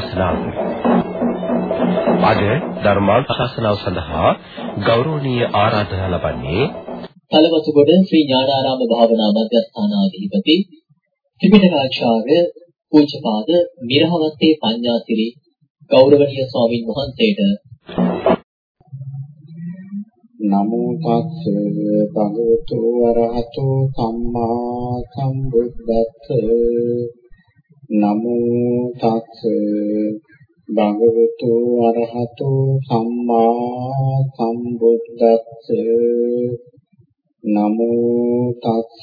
ධර්මානුශාසනාව. අද ධර්මානුශාසනාව සඳහා ගෞරවනීය ආරාධනා ලබන්නේ කලවතුගොඩ ශ්‍රී ඥානාරාම භාවනා මධ්‍යස්ථානාධිපති ත්‍රිපිටකාචාර්ය පූජ්‍යපාද මිරහවත්තේ පඤ්ඤාසිරි ගෞරවනීය ස්වාමින් වහන්සේට නමෝ තස්ස භගවතු වරහතෝ සම්මා සම්බුද්දස්ස නමෝ තස්ස භගවතු වරහතෝ සම්මා සම්බුද්දස්ස නමෝ තස්ස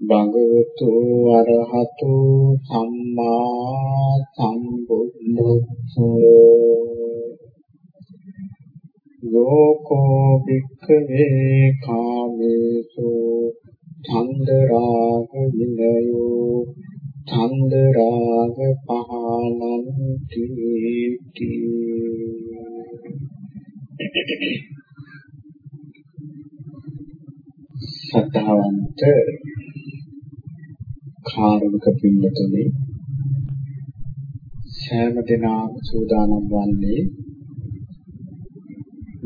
භගවතු වරහතෝ සම්මා සම්බුද්දස්ස ලෝකෝ වික්ඛවේ කාමේසු චන්දරාග විනයෝ චන්දරාග පහනන්ති සද්ධාවන්ත කාරුණික පින්නතුනි සෑම දිනම සූදානම් වන්නේ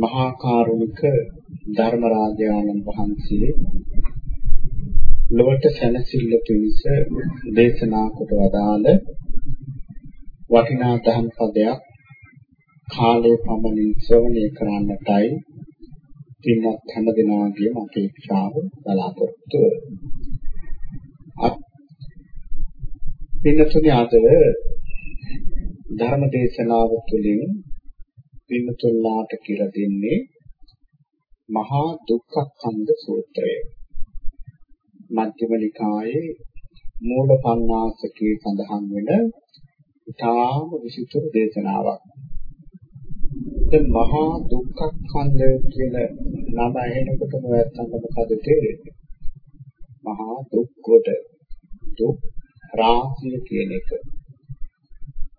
මහා කරුණික ධර්මරාජානන් වහන්සේ ලොවට සැනසෙල්ල පිණිස දේශනා කොට වදාළ වටිනා ධම් පදයක් කාලේ පමණින් ශ්‍රවණය කරන්නටයි පින්වත් හැම දිනාගේම අපේක්ෂාව බලාපොරොත්තු පින්නතුනි අද ධර්ම දේශනාව තුළින් පින්නතුල්ලාට කියලා දෙන්නේ මහා දුක්ඛඛන්ද සූත්‍රය. මධ්‍යම නිකායේ මූල පණ්ණාසකේ සඳහන් වෙන ඉතාම විශිෂ්ට දේශනාවක්. දැන් මහා දුක්ඛඛන්ද කියන නම ඇහෙනකොටම නැත්තම් මොකද තේරෙන්නේ? මහා දුක් කොට දුක් රාශිය කියන එක.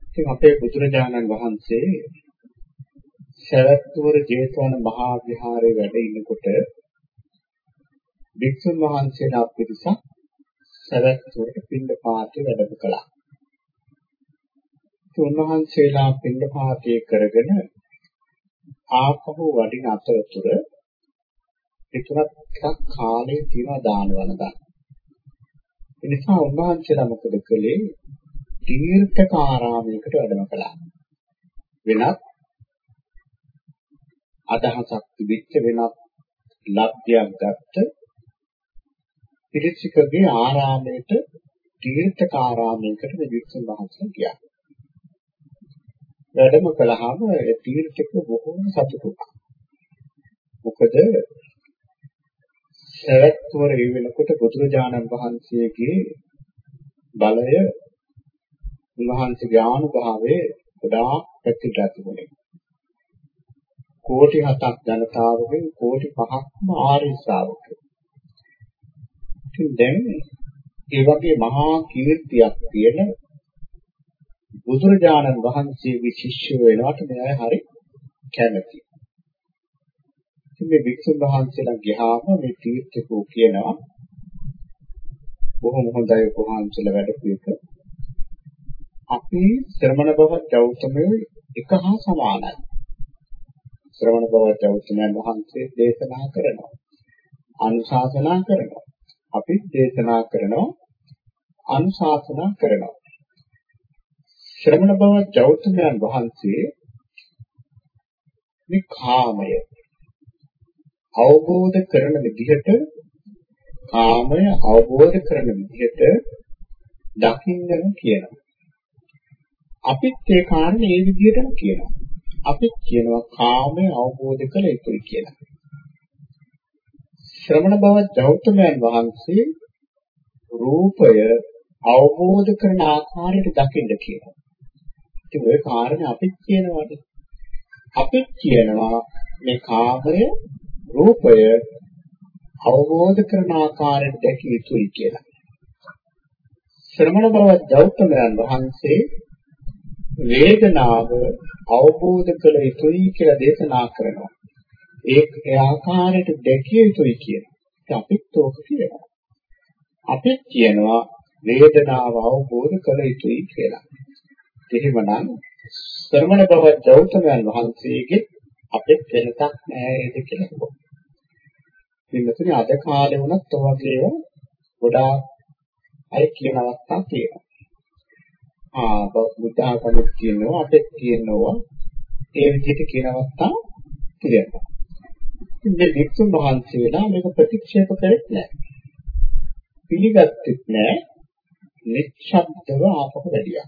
ඉතින් අපේ බුදුරජාණන් වහන්සේ සවැත්නුවර ජේතවන මහා විහාරයේ වැඩ ඉන්නකොට භික්ෂුන් වහන්සේලා පිරිසක් සවැත්නුවරට පින්ඩපාතේ වැඩම කළා. උන්වහන්සේලා පින්ඩපාතේ කරගෙන ආපහු වඩින අතරතුර එතුණත් ටිකක් කාලේ තියනවා දානවන දාන. ඒ නිසා උන්වහන්සේලා මොකද කළේ? තීර්ථකාරාමයකට වැඩම කළා. වෙනත් අදහසක් තිබිච්ච වෙනත් ලබ්ධයක් ගත්ත පිරිසිකගේ ආරාමයට තීර්ථකාරාමයකට වික්ෂුන් වහන්සේ ගියා. වැඩම කළාම ඒ තීර්ථක බොහෝම සතුටුයි. මොකද සවැත්වර ඒ වෙනකොට බුදුරජාණන් වහන්සේගේ බලය උන්වහන්සේගේ ආනුභාවයේ ගොඩාක් පැතිරලා තිබුණේ. කෝටි 7ක් ජනතාවගෙන් කෝටි 5ක්ම ආර්ය ශ්‍රාවකයෝ. ඉතින් දැන් ඒ වගේ මහා කීර්තියක් තියෙන බුදුරජාණන් වහන්සේගේ ශිෂ්‍ය වෙනවට මෙයා හරි කැමති. ඉතින් මේ වික්ෂුන් වහන්සේලා ගියාම මේ තීර්ථකෝ කියනවා බොහොම හොඳයි කොහාන්සල වැඩපු එක. අපි ශ්‍රමණ බව ගෞතමයේ එක හා සමානයි. ශ්‍රවණ බවත් උත්තරයන් වහන්සේ දේශනා කරනවා. අනුශාසනා කරනවා. අපි දේශනා කරනවා. අනුශාසනා කරනවා. ශ්‍රවණ බවත් උත්තරයන් වහන්සේ මේ කාමය අවබෝධ කරන විදිහට කාමය අවබෝධ කරන විදිහට දකින්නම කියනවා. අපිත් ඒ කාරණේ ඒ විදිහටම කියනවා. අපි කියනවා කාමය අවබෝධ කළ යුතුයි කියලා. ශ්‍රමණ බව ගෞතමයන් වහන්සේ රූපය අවබෝධ කරන ආකාරයට දකින්න කියනවා. ඉතින් ওই කාරණේ අපි කියනවානේ. අපි කියනවා මේ කාමය රූපය අවබෝධ කරන ආකාරයට දැකිය යුතුයි කියලා. ශ්‍රමණ බව ගෞතමයන් වහන්සේ වේදනාව අවබෝධ කළ යුතුයි කියලා දේශනා කරනවා. ඒ ඒ ආකාරයට දැකිය යුතුයි කියන. අපිත් ඕක කියනවා. අපිත් කියනවා වේදනාව අවබෝධ කළ යුතුයි කියලා. එහෙමනම් ශ්‍රමණ බව ගෞතමයන් වහන්සේගේ අපේ වෙනසක් නැහැ නේද කියලා කිව්වා. ඉතින් අද කාලේ වුණත් ඔය වගේ ගොඩාක් අය කියන අවස්ථා තියෙනවා. ආ බුද්ධාගමක් කියනවා අපෙත් කියනවා ඒ විදිහට කියන අවස්ථා තියෙනවා. මේ වික්ෂුන් වහන්සේලා මේක ප්‍රතික්ෂේප කරෙත් නැහැ. පිළිගත්තෙත් නැහැ. නිශ්ශබ්දව ආපහු වැඩියා.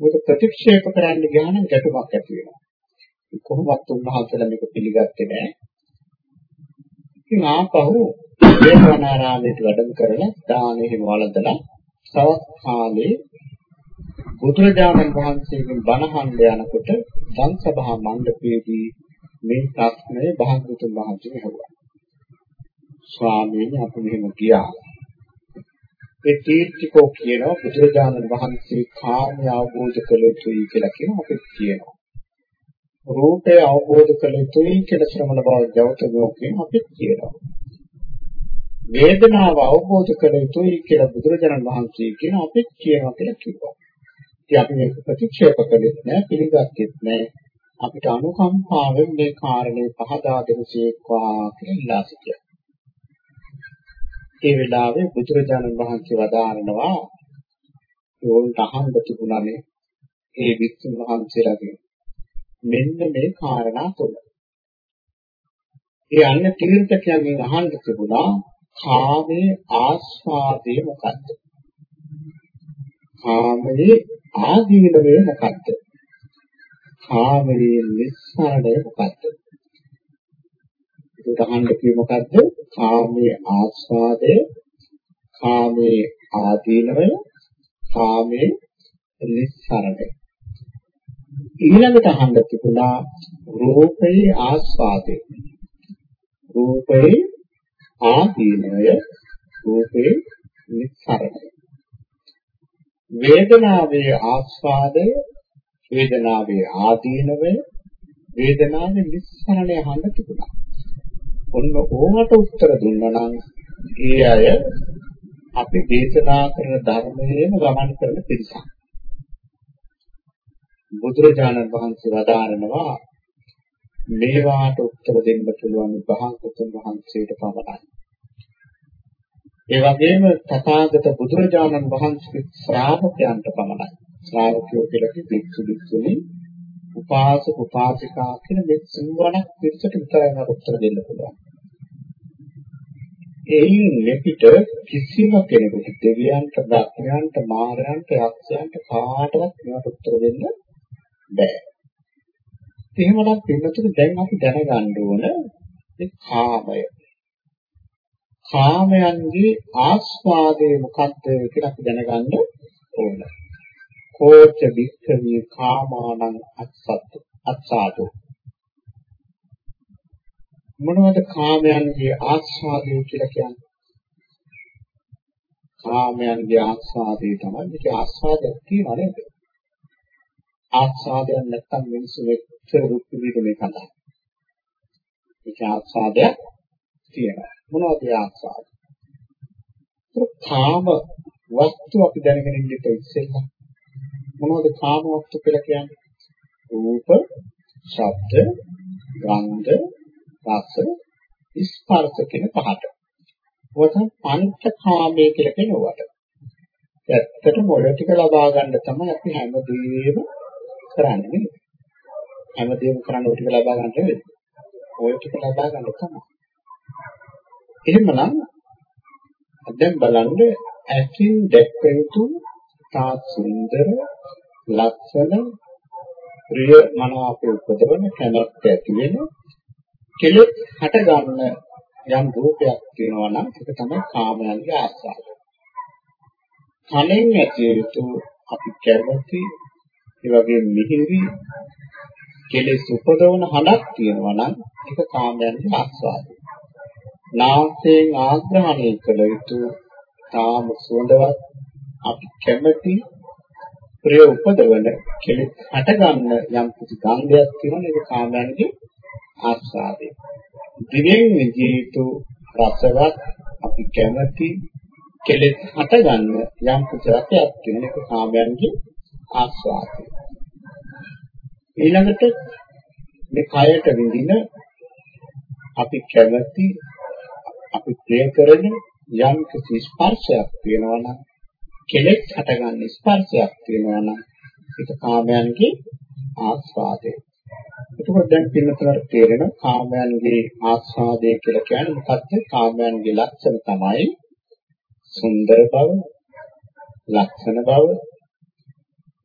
මොකද ප්‍රතික්ෂේප කරන්න ගියා නම් ගැටුමක් ඇති වෙනවා. කොහොමවත් උන්වහන්සේලා මේක පිළිගත්තේ නැහැ. ඉතින් ආපහු වේදනාරාමයට වැඩම කරලා දානෙ හිම වළඳලා තවත් කාලේ බුදුරජාණන් වහන්සේගෙන් බණහන් යනකොට ධම් සභා මණ්ඩපයේදී මේ ප්‍රශ්නය භාගතුන් වහන්සේ ඇහුවා. ස්වාමීන් අපි මෙහෙම ගියා. ඒ තීර්ථිකෝ කියනවා බුදුරජාණන් වහන්සේ කාර්ය අවබෝධ කළ යුතුයි කියලා කියනවා අපි කියනවා. රූපය අවබෝධ කළ යුතුයි කියලා ශ්‍රමණ බව ජවතමෝ කියන අපි කියනවා. වේදනාව අවබෝධ කළ යුතුයි කියලා බුදුරජාණන් වහන්සේ කියන අපි කියනවා කියලා කිව්වා. ඉතින් අපි මේක ප්‍රතික්ෂේප කළෙත් නෑ පිළිගත්තෙත් නෑ අපිට අනුකම්පාවෙන් මේ කාරණේ පහදා දෙනසේක්වා කියලා ඉල්ලා සිටියා. ඒ වෙලාවේ බුදුරජාණන් වහන්සේ වදාරනවා ඕන්ට අහන්න තිබුණානේ ඒ වික්ෂුන් වහන්සේලාගේ මෙන්න මේ කාරණා තුන. ඒ අන්න තීර්ථකයන්ගෙන් අහන්න තිබුණා කාමයේ ආස්වාදය මොකක්ද? කාමයේ ආදීනවය මොකක්ද? කාමයේ නිස්සාරණය මොකක්ද? ඒක අහන්න කිව්ව මොකද්ද? කාමයේ ආස්වාදය, කාමයේ ආදීනවය, කාමයේ නිස්සාරණය. ඊළඟට අහන්න තිබුණා රූපේ ආස්වාදය. රූපේ ආදීනවය, රූපේ නිස්සාරණය. වේදනාවේ ආස්වාදය වේදනාවේ ආදීනවය වේදනාවේ නිස්සරණය අහන්න තිබුණා. ඔන්න ඕකට උත්තර දුන්නා නම් ඒ අය අපි දේශනා කරන ධර්මයේම ගමන් කරන පිරිසක්. බුදුරජාණන් වහන්සේ වදාරනවා මේවාට උත්තර දෙන්න පුළුවන් භාගතුන් වහන්සේට පමණයි. ඒ වගේම තථාගත බුදුරජාණන් වහන්සේ ශ්‍රාවකයන්ට පමණයි. ශ්‍රාවකයෝ කියලා කිව්වේ භික්ෂු භික්ෂුණී උපාසක උපාසිකා කියන මේ සිංවණක් පිරිසට විතරයි මට උත්තර දෙන්න පුළුවන්. එයින් මෙපිට කිසිම කෙනෙකුට දෙවියන්ට, දක්ෂයන්ට, මාරයන්ට, යක්ෂයන්ට කාටවත් මේවට උත්තර දෙන්න බෑ. එහෙමනම් පින්නතුනේ දැන් අපි දැනගන්න ඕන මේ කාමය. කාමයන්ගේ ආස්වාදය මොකක්ද කියලා අපි දැනගන්න ඕන. කෝච වික්ඛවේ කාමානං අත්සත් අත්සාදෝ මොනවද කාමයන්ගේ ආස්වාදය කියලා කියන්නේ? කාමයන්ගේ ආස්වාදය තමයි මේක ආස්වාදයක් තියෙනව නේද? ආස්වාදයක් නැත්තම් මිනිස්සු මෙච්චර දුක් විඳින්නේ කඳා. ඒක ආස්වාදයක් තියෙනවා. මොනවද ඒ ආස්වාද? කාම වස්තු අපි දැනගෙන ඉන්න ඉස්සෙල්ලා මොනවද කාම වස්තු කියලා කියන්නේ? රූප, ශබ්ද, ගන්ධ, රස, ස්පර්ශ කියන පහට. ඔතන පංචකාමයේ කියලා කියනවට. ඇත්තටම ඔය ටික ලබා ගන්න තමයි අපි හැමදේම කරන්නේ. හැමදේම කරන්න ඔය ටික ලබා ගන්න නෙවෙයි. ඔය ටික ලබා ගන්න තමයි. එහෙමනම් දැන් බලන්න ඇසින් දැක්ක යුතු තා සුන්දර ලක්ෂණ ප්‍රිය මනාපේ උපදවන කැමැත්ත ඇති වෙන කෙලෙස් හට ගන්න යම් රූපයක් තියෙනවා නම් ඒක තමයි කාමයන්ගේ ආස්වාදය. කණෙන් ඇති යුතු අපි කැමති ඒ වගේ මිහිරි කෙලෙස් උපදවන හඬක් තියෙනවා නම් ඒක කාමයන්ගේ ආස්වාදය. නාසයෙන් ආග්‍රහණය කළ යුතු තාම සුවඳවත් අපි කැමති ප්‍රිය උපදවන කෙලෙස් හටගන්න යම් කිසි ගන්ධයක් තියෙනවා ඒක කාමයන්ගේ ආස්වාදය. දිවෙන් ජීවිතු රසවත් අපි කැමති කෙලෙස් හටගන්න යම් කිසි රසයක් තියෙන එක කාමයන්ගේ ආස්වාදය. ඊළඟට මේ කයට විඳින අපි කැමති අපි ප්‍රිය කරන යම් කිසි ස්පර්ශයක් තියෙනවා නම් කෙලෙස් හටගන්න ස්පර්ශයක් තියෙනවා නම් ඒක කාමයන්ගේ ආස්වාදය. එතකොට දැන් පින්නතර තේරෙන කාමයන්ගේ ආස්වාදය කියලා කියන්නේ මොකක්ද? කාමයන්ගේ ලක්ෂණ තමයි සුන්දර බව, ලක්ෂණ බව,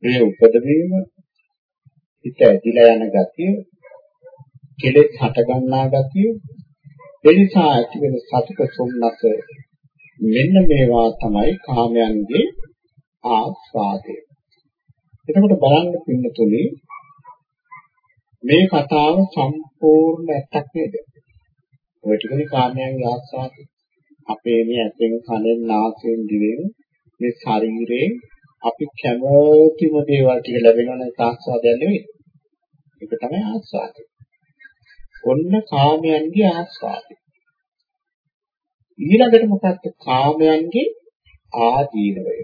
ප්‍රිය උපදවීම, හිත ඇදිලා යන ගතිය, කෙලෙස් හට ගන්නා ගතිය, එනිසා ඇති වෙන සතුට සොම්නස මෙන්න මේවා තමයි කාමයන්ගේ ආස්වාදය. එතකොට බලන්න පින්නතුනේ මේ කතාව සම්පූර්ණ ඇත්තක් නේද? ඔය ටිකනේ කාමයන්ගේ ආස්වාදය. අපේ මේ ඇතෙන් කනෙන් නාසයෙන් දිවෙන් මේ ශරීරයෙන් අපි කැමතිම දේවල් ටික ලැබෙනවනේ ආස්වාදයක් නෙවෙයි. ඒක තමයි ආස්වාදය. ඔන්න කාමයන්ගේ ආස්වාදය. ඊළඟට මොකක්ද කාමයන්ගේ ආදීනවය.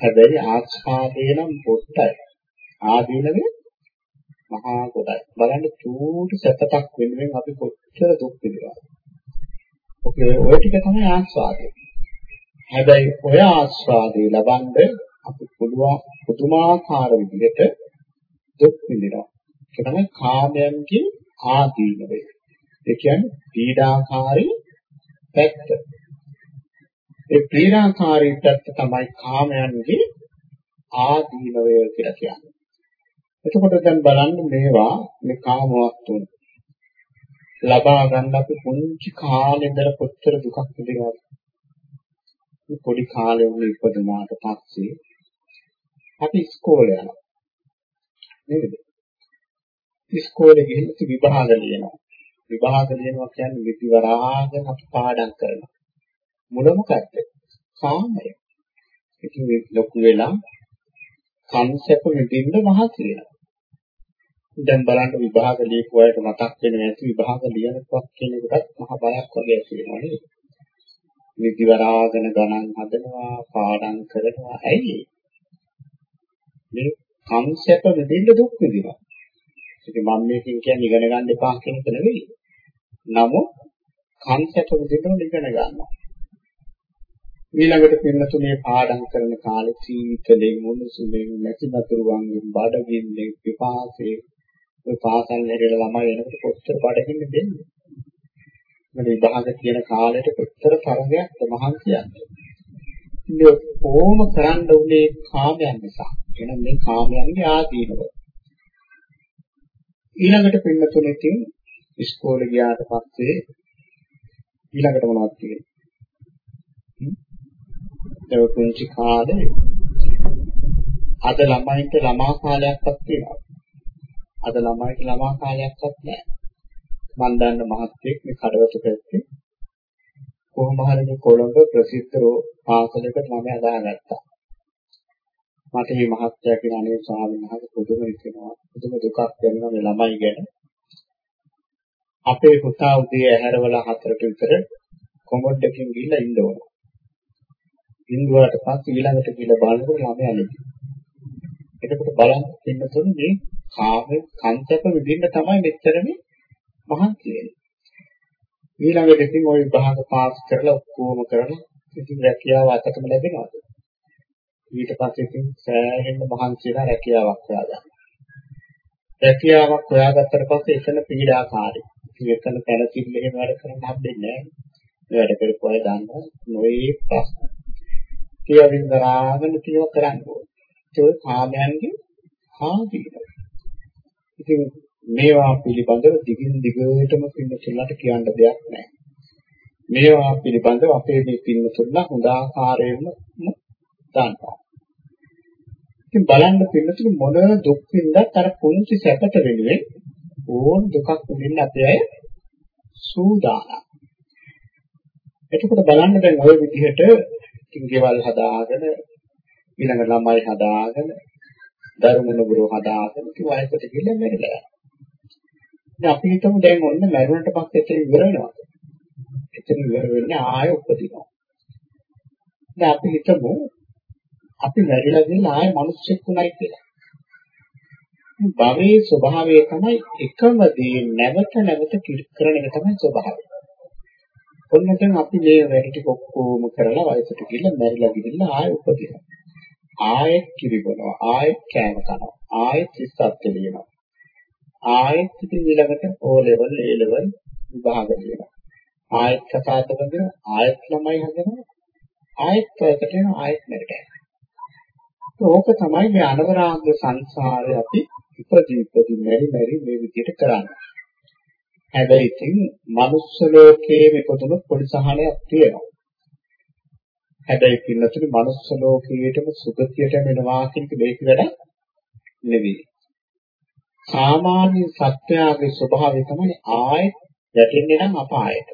හැබැයි ආස්වාදේ නම් පොට්ටයි. ආදීනවේ මහා කොටයි. බලන්න චූටි සැපතක් වෙනුවෙන් අපි කොච්චර දුක් විඳිනවද? ඔකේ ඔය ටික තමයි ආස්වාදය. හැබැයි ඔය ආස්වාදේ ලබන්න අපි පුළුවන් පුදුමාකාර විදිහට දුක් විඳිනවා. ඒක තමයි කාමයන්ගේ ආදීනවය. ඒ කියන්නේ පීඩාකාරී පැත්ත. ඒ පීඩාකාරී පැත්ත තමයි කාමයන්ගේ ආදීනවය කියලා කියන්නේ. එතකොට දැන් බලන්න මේවා මේ කාම වස්තුන් ලබා ගන්න අපි පුංචි කාලේ ඉඳලා කොච්චර දුකක් විඳිනවද? මේ පොඩි කාලේ වුණ ඉපදුනාට පස්සේ අපි ඉස්කෝලේ යනවා. නේද? ඉස්කෝලේ ගිහින් විභාග ලියනවා. විභාග ලියනවා කියන්නේ විතිවරාගෙන අපි පාඩම් කරනවා. මුල මොකද්ද? කාමය. ඉතින් ලොකු වෙලා කන්සෙප්ට් මෙදින්න මහත් වෙනවා. දැන් බලන්න විභාග ලියපු අයට මතක් වෙන්නේ නැති විභාග ලියනකොට කෙනෙකුට මහ බයක් වගේ ඇති වෙනවා නේද? නිදිවරාගෙන ගණන් හදනවා, පාඩම් කරනවා. ඇයි මේ කන්සෙප්ට් මෙදින්න දුක් විඳිනවා. ඉතින් මම මේකෙන් කියන්නේ ඉගෙන ගන්න එපා කියන එක නෙවෙයි. නමුත් කන්සෙප්ට් මෙදින්න ඉගෙන ගන්නවා. ඊළඟට පින්නතුනේ පාඩම් කරන කාලේ සීතලෙන් මුණුසුමෙන් නැති වතුරු වංගෙන් බඩගින්නේ පිපාසයේ ඔය පාසල් හැරෙලා ළමයි එනකොට කොච්චර බඩගින්න දෙන්නේ. මේ විභාග කියන කාලෙට කොච්චර තරගයක් මහන්සියක්ද. ඉතින් කොහොම කරන්න උනේ කාමයන් නිසා. එහෙනම් මේ කාමයන්ගේ ආදීනව. ඊළඟට පින්නතුනේ ඉතින් ඉස්කෝලේ ගියාට පස්සේ ඊළඟට මොනවද තියෙන්නේ? ඒ පුංචි කාලේ අද ළමයින්ට ළමා කාලයක්වත් තියෙනවා. අද ළමයිට ළමා කාලයක්වත් නැහැ. මම දන්න මහත්තයෙක් මේ කඩවත පැත්තේ කොහොම හරි මේ කොළඹ ප්‍රසිද්ධ පාසලකට මම හදාගත්තා. මට මේ මහත්තයා කියන අනේ ස්වාමීන් වහන්සේ පුදුම හිතෙනවා. පුදුම දුකක් දැනෙනවා මේ ළමයි ගැන. අපේ පුතා උදේ ඇහැරවලා හතරට විතර කොමඩ්ඩකින් ගිහිල්ලා ඉන්න ඕන. ඉන්දුවාට පස්සේ ඊළඟට කියලා බලනකොට ළමයා නෙමෙයි. එතකොට බලන්න පින්නතුනේ මේ කාම කන්සප්ප විඳින්න තමයි මෙච්චරනේ මහන්සි වෙන්නේ. ඊළඟට ඉතින් ওই විභාග පාස් කරලා ඔක්කොම කරලා ඉතින් රැකියාව අතටම ලැබෙනවද? ඊට පස්සේ ඉතින් සෑහෙන මහන්සි වෙලා රැකියාවක් හොයාගන්න. රැකියාවක් හොයාගත්තට පස්සේ එතන පීඩාකාරී. ඉතින් එතන පැනසිල්ල එහෙම වැඩ කරන්න හම්බෙන්නේ නැහැ. මේ වැඩ කරපු අය දන්නවා නොයේ ප්‍රශ්න. කියවින් දරාගෙන තියව කරන්න ඕනේ. ඒක කාමයන්ගේ ආදීන. ඉතින් මේවා පිළිබඳව දිගින් දිගටම පින්නතුල්ලාට කියන්න දෙයක් නැහැ. මේවා පිළිබඳව අපේ මේ පින්නතුල්ලා හොඳ ආකාරයෙන්ම දන්නවා. ඉතින් බලන්න පින්නතුළු මොන දුක් විඳත් අර පුංචි සැපත වෙනුවෙන් ඕන දුකක් විඳින්න අපේ අය සූදානම්. එතකොට බලන්න දැන් ওই විදිහට ඉතින් ගෙවල් හදාගෙන ඊළඟ ළමයි හදාගෙන දරුමුණුගුරු හදාගෙන ඉතින් වයසට ගිහින් මැරිලා යනවා. දැන් අපි හිතමු දැන් ඔන්න මැරුණට පස්සේ එතන ඉවර වෙනවා. එතන ඉවර වෙන්නේ ආයෙ උපදිනවා. දැන් අපි හිතමු අපි මැරිලා ගිහලා ආයෙ මිනිස්සෙක් වුණයි කියලා. භවයේ ස්වභාවය තමයි එකම දේ නැවත නැවත කරන එක තමයි ස්වභාවය. ඔන්න දැන් අපි මේ වැඩ ටික ඔක්කොම කරලා වයසට ගිහිල්ලා මැරිලා ගිහිල්ලා ආයෙ උපදිනවා. ආයෙත් කිරිබනවා ආයෙත් කෑම කනවා ආයෙත් ඉස්සත් දෙනවා ආයෙත් ඉතින් ඊළඟට O level A level විභාග දෙනවා ආයෙත් කතාත බඳින ආයෙත් ළමයි හදනවා ආයෙත් ප්‍රකට වෙන ආයෙත් මෙරට යනවා ඕක තමයි මේ අනවරාග සංසාරේ අපි ඉපදී ඉපදී මෙරි මෙරි මේ විදිහට කරන්නේ හැබැයි ඉතින් මනුස්ස ලෝකයේ මෙපොතුණු පොඩි සහනයක් තියෙනවා හැබැයි පින්නතුනි මනුස්ස ලෝකයේටම සුගතියට වෙනවා කියන එක මේක වැඩ නෙවෙයි. සාමාන්‍ය සත්‍යයේ ස්වභාවය තමයි ආයෙත් වැටෙන්නේ නම් අපායට.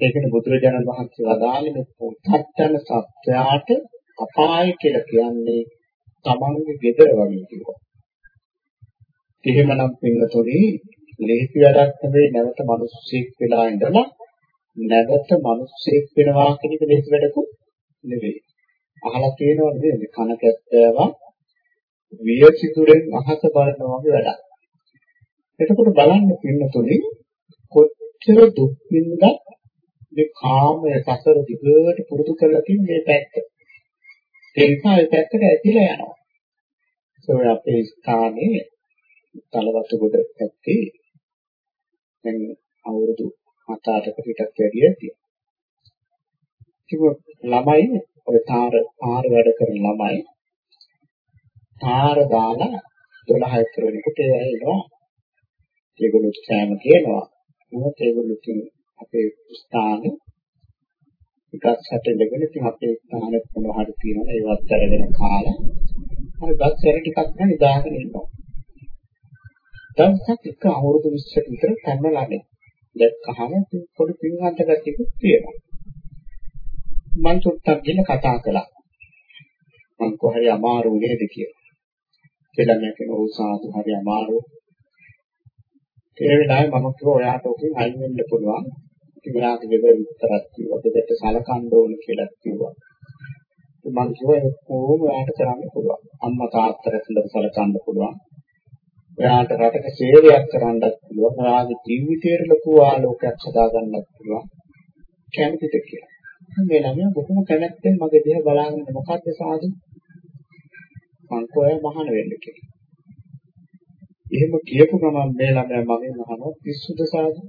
ඒකනේ බුදුරජාණන් වහන්සේ වදාළේ මේ පුත්තන සත්‍යයට අපාය කියලා කියන්නේ තමන්ගේ ගෙදර වගේ කිව්වා. එහෙමනම් පින්නතුනි ලේසි වැඩක් නෙවෙයි නැවත මිනිස්සෙක් වෙලා ඉඳලා නැවත මිනිස්සෙක් වෙනවා කියන එක දෙස් වැඩකුත් නෙවෙයි. අහලා තියෙනවද නේද? කන කැත්තෑව වියසිතුරෙන් අහස බලනවා වගේ වැඩක්. එතකොට බලන්න පින්නතුනි කොච්චර දුක් විඳ මේ කාමය සසර දිගට පුරුදු කරලා තියෙන මේ පැත්ත. ඒ නිසා ඒ පැත්තට ඇදිලා යනවා. ඒ අපේ ස්ථානයේ තලවතු කොට පැත්තේ දැන් අවුරුදු මත අටකට හිටක් වැඩි ඇති. ඉතින් ළමයි ඔය තාර පාර වැඩ කරන ළමයි තාර දාලා 12 ඉතර වෙනකොට එනවා. ඒගොල්ලෝ සෑම කියනවා. මොකද ඒගොල්ලෝ ඉතින් අපේ ස්ථානේ එකක් සැටෙලගෙන ඉතින් අපේ ස්ථානෙත් මොනවා හරි තියෙනවා ඒවත් අරගෙන කාලා හරි බස් වැඩ ටිකක් නම් නිදාගෙන ඉන්නවා. දවසක් එක අවුරුදු 20ක විතර පැනලානේ දැක්කහම පොඩි පින්වන්ත ගැටිකුත් තියෙනවා. මම චුට්ටක් ගිහින් කතා කළා. මං කොහරි අමාරු නේද කියලා. කියලා මම කිව්වා උසාතු හරි අමාරු. ඒ වෙලාවේ මම කිව්වා ඔයාට ඔකින් අයින් වෙන්න පුළුවන්. ඉතින් ඔයාට ගෙදර විතරක් කිව්වා. දෙකට සලකන්න ඕන කියලා කිව්වා. මං කිව්වා ඒක කොහොම ඔයාට කරන්න පුළුවන්. අම්මා තාත්තට සලකන්න පුළුවන්. ඔයාට රටක සේවයක් කරන්නත් පුළුවන්. ඔයාගේ ජීවිතයට ලොකු ආලෝකයක් හදාගන්නත් පුළුවන්. කැමතිද කියලා. මේ ළමයා බොහොම කැමැත්තෙන් මගේ දිහා බලාගෙන මොකද්ද සාදු? මං කොහේ මහාන වෙන්න කියලා. එහෙම කියපු ගමන් මේ ළමයා මගෙන් අහනවා පිස්සුද සාදු?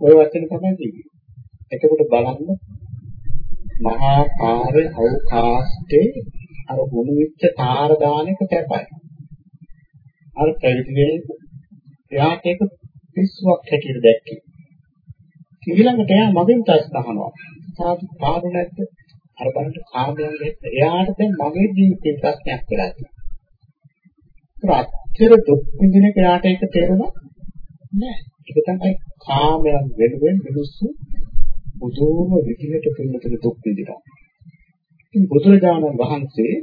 ඔය වචන තමයි කිව්වේ. එතකොට බලන්න මහා පාරේ අවකාශයේ අර ගුණ විච්ච තාර දාන එක කැපයි. අර පැවිදි වෙන්නේ එයාට ඒක පිස්සුවක් හැටියට දැක්කේ. ඊළඟට එයා මගෙන් ප්‍රශ්න අහනවා. සාදු පාඩු නැද්ද? අර බලන්න කාමයන් දෙන්න. එයාට දැන් මගේ ජීවිතේ ප්‍රශ්නයක් වෙලා තියෙනවා. අච්චර දුක් විඳින කෙනාට ඒක තේරුණා නෑ. ඒක තමයි කාමයන් වෙනුවෙන් මිනිස්සු බුදුම විදිහට පිළිතුරු දුක් විඳිනවා. ඉතින් බුදුරජාණන් වහන්සේ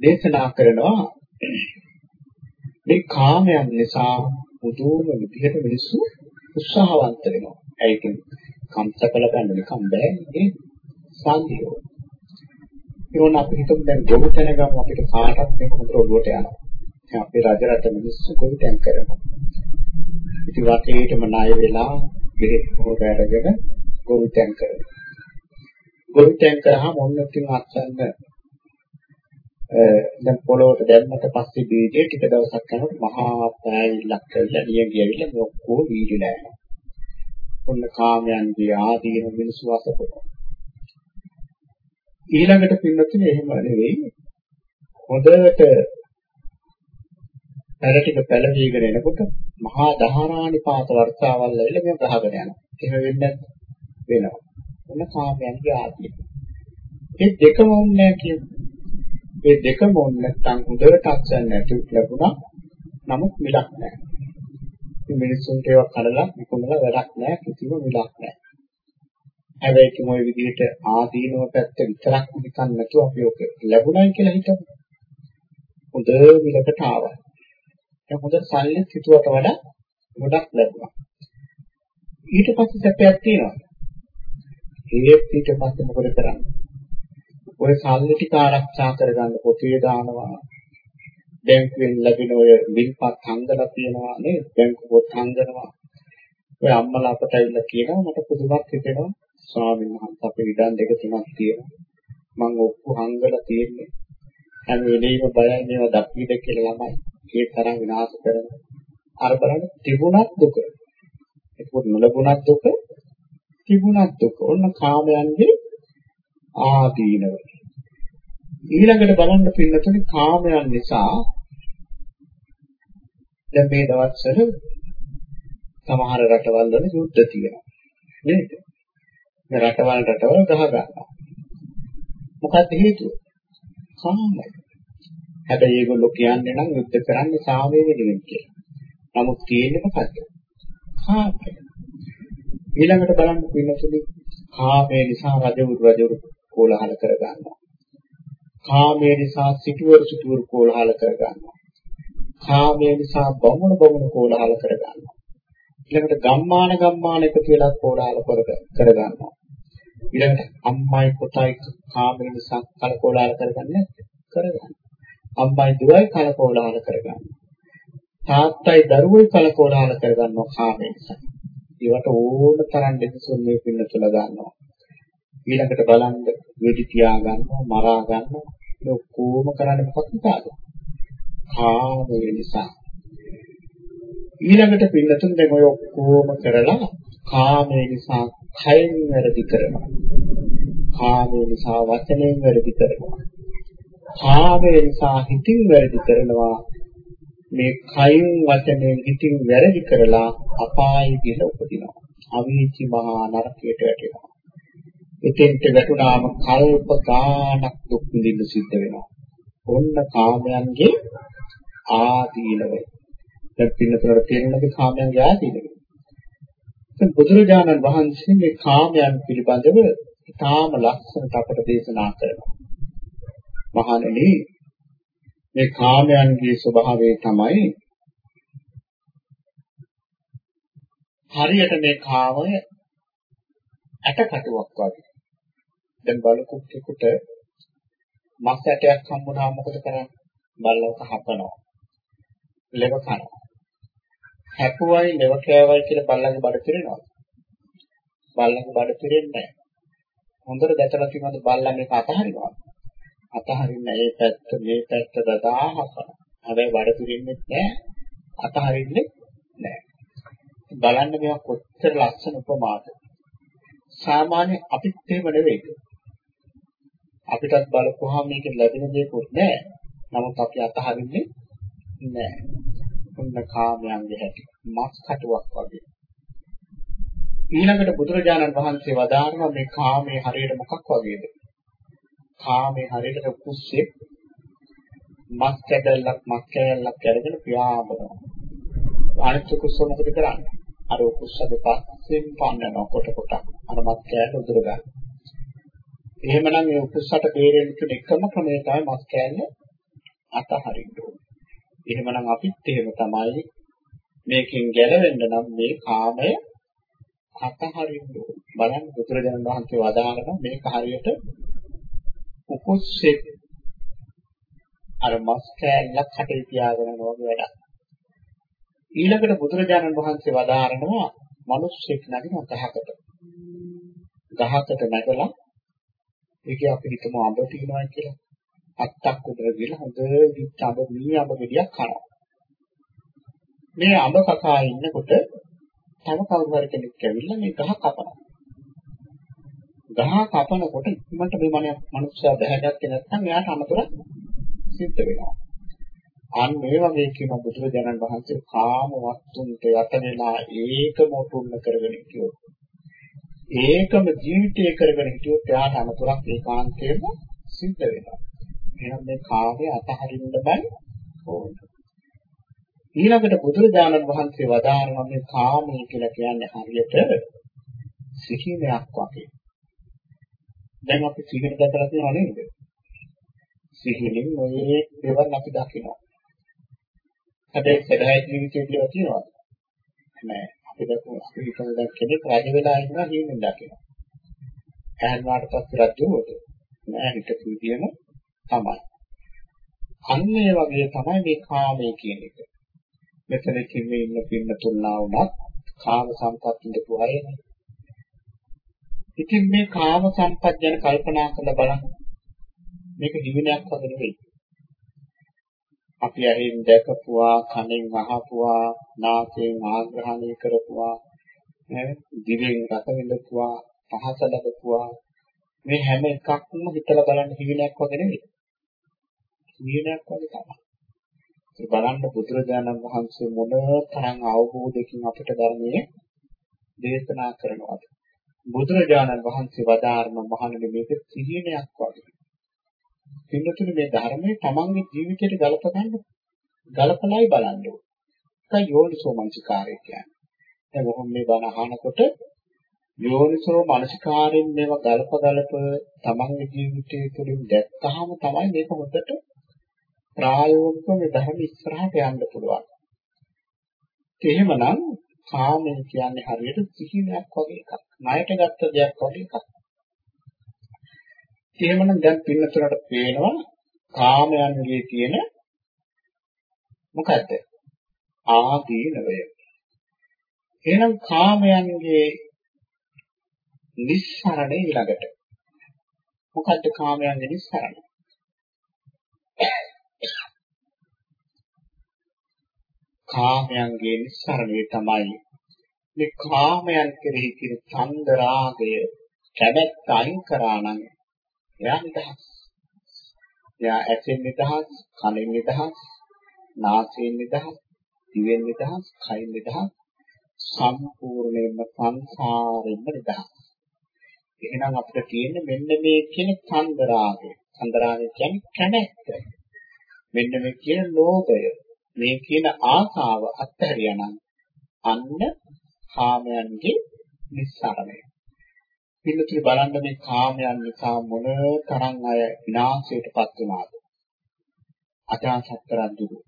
දේශනා කරනවා මේ කාමයන් නිසා පුදුම විදිහට මිනිස්සු උත්සාහවන්ත වෙනවා. ඒකෙන් කම්සකල ගන්න නිකම් බෑ නේ සංදියෝ. ඒවන අපි හිතමු දැන් ගොවිතැන ගමු අපිට කාටත් මේක හොඳට ඔළුවට යනවා. දැන් අපේ රජ රට මිනිස්සු ගොවිතැන් කරනවා. ඉතින් වටේටම ණය වෙලා බෙහෙත් පොත අරගෙන ගොවිතැන් කරනවා. ගොවිතැන් කරාම ඔන්න ඉතින් අත්සන්න දැන් පොළොවට දැම්මට පස්සේ බීජේ ටික දවසක් යනකොට මහා පෑයිලක් කරලා නිය ගියවිලා මේ ඔක්කොම බීජලා යනවා. ඔන්න කාමයන්ගේ ආදීන මිනිස්සු අසපොත. ඊළඟට පින්නතුනේ එහෙම නෙවෙයි. හොඳට පැල ටික පැලදීගෙන එනකොට මහා දහරානිපාත වර්ෂාවල් ඇවිල්ලා මේ ගහගෙන යනවා. එහෙම වෙන්නේ වෙනවා. ඔන්න කාමයන්ගේ ආදීන. මේ දෙකම ඕනේ කියන්නේ මේ දෙකම ඕන නැත්නම් හොඳට අත්සන් නැති ලැබුණා. නමුත් මිලක් නැහැ. ඉතින් මිනිස්සුන්ට ඒවා කඩලා විකුණලා වැඩක් නැහැ කිසිම මිලක් නැහැ. හැබැයි කිම ওই විදිහට ආදීනව පැත්ත විතරක් නිකන් නැතුව අපි ඔක ලැබුණයි කියලා හිතමු. හොඳ මිලකට ආවා. දැන් හොඳ සල්ලි හිතුවට වඩා ගොඩක් ලැබුණා. ඊට පස්සේ සැපයක් තියෙනවා. ඒ පිට පස්සේ මොකද කරන්නේ? ඔය සල්ලි ටික ආරක්ෂා කරගන්න පොතේ දානවා. බැංකුවෙන් ලැබෙන ඔය බිල්පත් හංගලා තියෙනවා නේද? බැංකු පොත් හංගනවා. ඔය අම්මලා අපට ඇවිල්ලා කියනවා මට පුදුමක් හිතෙනවා. ස්වාමීන් වහන්සේ අපේ ඉඩම් දෙක තුනක් තියෙනවා. මම ඔක්කො හංගලා තියෙන්නේ. හැම වෙලෙම බයයි මේවා දක්විද කියලා ළමයි. ඒ තරම් විනාශ කරන. අර බලන්න තිබුණත් දුක. ඒකත් නොලබුණත් දුක. තිබුණත් දුක. ඔන්න කාමයන්ගේ ආදීනව. ඊළඟට බලන්න පින්නතුනි කාමයන් නිසා දැන් මේ දවස්වල සමහර රටවල් වල යුද්ධ තියෙනවා. නේද? මේ රටවල් රටවල් ගහ ගන්නවා. මොකක්ද හේතුව? කාමය. හැබැයි ඒගොල්ලෝ කියන්නේ නම් යුද්ධ කරන්නේ සාමය වෙනුවෙන් කියලා. නමුත් තියෙන්නේ මොකද්ද? කාමය. ඊළඟට බලන්න පින්නතුනි කාමය නිසා රජවරු රජවරු කෝලහල කර ගන්නවා. කාමය නිසා සිටුවරු සිටුවරු කෝලහල කර ගන්නවා. කාමය නිසා බමුණු බමුණු කෝලහල කර ගන්නවා. ඊළඟට ගම්මාන ගම්මාන එකතු වෙලා කෝලහල කර ගන්නවා. ඊළඟට අම්මයි පුතයි කාමය නිසා කලකෝලහල කරගන්නේ කරගන්නවා. අම්මයි දුවයි කලකෝලහල කරගන්නවා. තාත්තයි දරුවෝයි කලකෝලහල කරගන්නවා කාමය නිසා. ඒවට ඕන තරම් දෙකසුන් මේ පින්න තුල ගන්නවා. ඊළඟට බලන්න වෙඩි තියා ගන්නවා, මරා ගන්නවා. ඒ ඔක්කොම කරන්නේ මොකක් නිසාද? කාමය නිසා. ඊළඟට පින්නතුන් දැන් ඔය ඔක්කොම කරලා කාමය නිසා කයෙන් වැරදි කරනවා. කාමය නිසා වචනයෙන් වැරදි කරනවා. කාමය නිසා හිතින් වැරදි කරනවා. මේ කයින් වචනයෙන් හිතින් වැරදි කරලා අපායේ ගිහින් උපදිනවා. අවීචි මහා නරකයට වැටෙනවා. එතෙන්ට වැටුනාම කල්ප ගානක් දුක් විඳින්න සිද්ධ වෙනවා. ඔන්න කාමයන්ගේ ආදීනවයි. දැන් පින්නතර තේරෙනවද කාමයන්ගේ ආදීනව? දැන් බුදුරජාණන් වහන්සේ මේ කාමයන් පිළිබඳව ඉතාම ලස්සනට අපට දේශනා කරනවා. මහණෙනි මේ කාමයන්ගේ ස්වභාවය තමයි හරියට මේ කාමය ඇටකටුවක් වගේ. දැන් බලකුක්කෙකුට මස් ඇටයක් හම්බුනහම මොකද කරන්නේ? බල්ලව කහපනවා. ලෙව කනවා. හැපුවයි ලෙව කෑවයි කියලා බල්ලගේ බඩ පිරෙනවා. බල්ලගේ බඩ පිරෙන්නේ නැහැ. හොඳට දැකලා තියෙනවද බල්ලා මේක අතහරිනවා? අතහරින්නේ ඒ පැත්ත මේ පැත්ත දදා හපන. හැබැයි බඩ පිරෙන්නේ නැහැ. අතහරින්නේ නැහැ. බලන්න මේවා කොච්චර ලස්සන උපමාද. සාමාන්‍ය අපිත් එහෙම නෙවෙයි. අපිටත් බලපුවාම මේක ලැබෙන දෙයක්වත් නැහැ. නමුත් අපි අතහරින්නේ නැහැ. උන්න කාමයන්ගේ හැටි. මස් කටුවක් වගේ. ඊළඟට බුදුරජාණන් වහන්සේ වදාारणා මේ කාමයේ හරියට මොකක් වගේද? කාමයේ හරියට කුස්සේ මස් කැදල්ලක් මස් කැදල්ලක් අරගෙන පියාඹනවා. අනිත් කුස්ස මොකද කරන්නේ? අර කුස්සක පස්සෙන් පන්නනවා කොට කොට. අර මස් කැදල්ල උදුර ගන්න. එහෙමනම් මේ කුස්සට බේරෙන්න තුන එකම ක්‍රමය තමයි මස් කැදල්ල අතහරින්න ඕනේ. එහෙමනම් අපිත් එහෙම තමයි මේකෙන් ගැලවෙන්න නම් මේ කාමය අතහරින්න ඕනේ. බලන්න බුදුරජාණන් වහන්සේ වදාළන මේක හරියට උකුස්සේ අර මස් කෑල්ලක් හටේ තියාගෙන යන වගේ වැඩක්. ඊළඟට බුදුරජාණන් වහන්සේ වදාරනවා මිනිස්සෙක් නැගින ගහකට. ගහකට නැගලා ඒකේ අපි හිතමු අඹ තියනවා කියලා. අත්තක් උඩට ගිහලා හොඳ විත් අඹ මී අඹ ගෙඩියක් කනවා. මේ අඹ කකා ඉන්නකොට තව කවුරු හරි කෙනෙක් ඇවිල්ලා මේ ගහ කපනවා. ගහ කපනකොට ඉක්මනට මේ මන මනුස්සයා බහැගත්තේ නැත්නම් එයාට අමතර සිද්ධ වෙනවා. අන්න මේ වගේ කියන බුදුරජාණන් වහන්සේ කාම වස්තුන්ට යට වෙලා ඒකම උතුම්ම කරගෙන හිටියොත් ඒකම ජීවිතය කරගෙන හිටියොත් එයාට අමතරක් ඒකාන්තයෙන්ම සිද්ධ වෙනවා. එහෙනම් මේ කාමයේ අතහරින්න බෑ ඕනේ. ඊළඟට බුදුරජාණන් වහන්සේ වදාारण මේ කාමය කියලා කියන්නේ හරියට සිහිනයක් වගේ. දැන් අපි සිහින දැකලා තියෙනව නේද? සිහිනෙන් මේ දේවල් අපි දකිනවා. හැබැයි සදහයි ජීවිතයේදී තියෙනවද? නෑ. අපි දැක්කම අපි හිතන දැන් කෙනෙක් රජ වෙලා ඉන්නවා හිමින් දකිනවා. ඇහැරුණාට පස්සේ රජුවද නෑ හිතපු විදියම තමයි. අන්න ඒ වගේ තමයි මේ කාමය කියන එක. මෙතන කිව්වේ ඉන්න පින්න තුන්නා වුණත් කාම සම්පත් ඉඳපු අයනේ. ඉතින් මේ කාම සම්පත් ගැන කල්පනා කරලා බලන්න. මේක හිවිනයක් වගේ නෙවෙයි. අපි ඇහෙන් දැකපුවා, කනෙන් අහපුවා, නාසයෙන් ආග්‍රහණය කරපුවා, දිවෙන් රස විඳපුවා, පහස ලැබපුවා. මේ හැම එකක්ම හිතලා බලන්න හිවිනයක් වගේ නෙවෙයි. හිවිනයක් වගේ තමයි. ඒ බලන්න බුදුරජාණන් වහන්සේ මොන තරම් අවබෝධයකින් අපිට ධර්මයේ දේශනා කරනවද? බුදුරජාණන් වහන්සේ වදාारण මහණෙනි මේක සිහිනයක් වගේ. පින්නතුනි මේ ධර්මයේ තමන්ගේ ජීවිතයට ගලප ගන්න ගලපලයි බලන්න ඕනේ. ඒක යෝනිසෝ මනසිකාරය කියන්නේ. දැන් මොහොම මේ බණ අහනකොට යෝනිසෝ මනසිකාරයෙන් මේවා ගලප ගලප තමන්ගේ ජීවිතය තුළින් දැක්කහම තමයි මේක හොඳට ප්‍රායෝගිකව මේ ධර්ම ඉස්සරහට යන්න පුළුවන්. එහෙමනම් කාමය කියන්නේ හරියට සිහිනයක් වගේ එකක්. ණයට ගත්ත දෙයක් වගේ එකක්. එහෙමනම් දැන් පින්නතුලට පේනවා කාමයන්ගේ තියෙන මොකද්ද? ආදීනවය. එහෙනම් කාමයන්ගේ නිස්සරණය ඊළඟට. මොකද්ද කාමයන්ගේ නිස්සරණය? කාමයන්ගේ නිස්සරණය තමයි මේ කාමයන් කෙරෙහි තියෙන ඡන්ද රාගය කැමැත්ත අයින් කරා නම් එයා නිදහස්. එයා ඇසෙන් නිදහස්, කනෙන් නිදහස්, නාසයෙන් නිදහස්, දිවෙන් නිදහස්, කයින් නිදහස්, සම්පූර්ණයෙන්ම සංසාරෙන්න නිදහස්. එහෙනම් අපිට තියෙන්නේ මෙන්න මේ කියන ඡන්ද රාගය. ඡන්ද රාගය කියන්නේ කැමැත්ත. මෙන්න මේ කියන ලෝභය. මේ කියන ආසාව අත්හැරියානම් අන්න කාමයන්ගේ නිස්සාරණය. පිළිතුරු බලන්න මේ කාමයන් නිසා මොන තරම් අය විනාශයටපත් වුණාද? අජාසත්තරන්දුරු.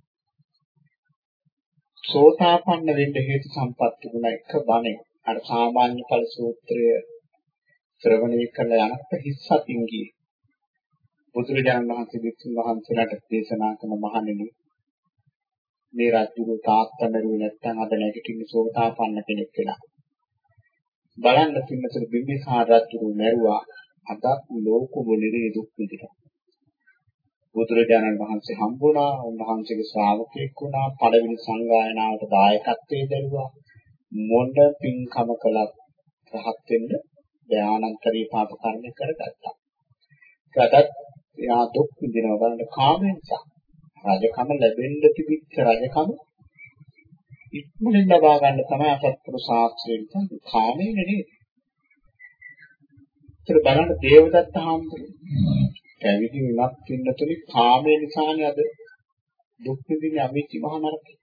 සෝතාපන්න වෙන්න හේතු සම්පත් තිබුණ එක බණේ. අර සාමාන්‍ය ඵල සූත්‍රය ශ්‍රවණය කළ යනත් හිස්සතින් ගියේ. බුදුරජාණන් වහන්සේ වික්ෂුන් වහන්සේලාට දේශනා කරන මහණෙනි මේ රාජ්‍යරු තාත්තා මරුවේ නැත්නම් අද නැගිටින්න සෝතාපන්න කෙනෙක් වෙලා. බලන්න පින්නතර බිම්බිසාර රාජ්‍යරු මරුවා අදත් ලෝක මොළේ දුක් විඳිනවා. බුදුරජාණන් වහන්සේ හම්බුණා, උන්වහන්සේගේ ශ්‍රාවකෙක් වුණා, පළවෙනි සංගායනාවට දායකත්වයේ දරුවා. මොන පින්කම කළත් රහත් වෙන්න දයානන්තරී පාප කර්ම කරගත්තා. ඒකටත් එයා දුක් විඳිනවා බලන්න කාමෙන් නිසා. රජකම ලැබෙන්න තිබිච්ච රජකම ඉක්මනින් ලබා ගන්න තමයි අසත්පුරු ශාස්ත්‍රයෙන් කියන්නේ කාමයේ නෙවෙයි. ඒතර බලන්න දේවදත්ත හාමුදුරුවෝ පැවිදි වුණත් පින්නතුනි කාමයේ නිසානේ අද දුක් විඳින්නේ අමිච්ච මහ නරකේ.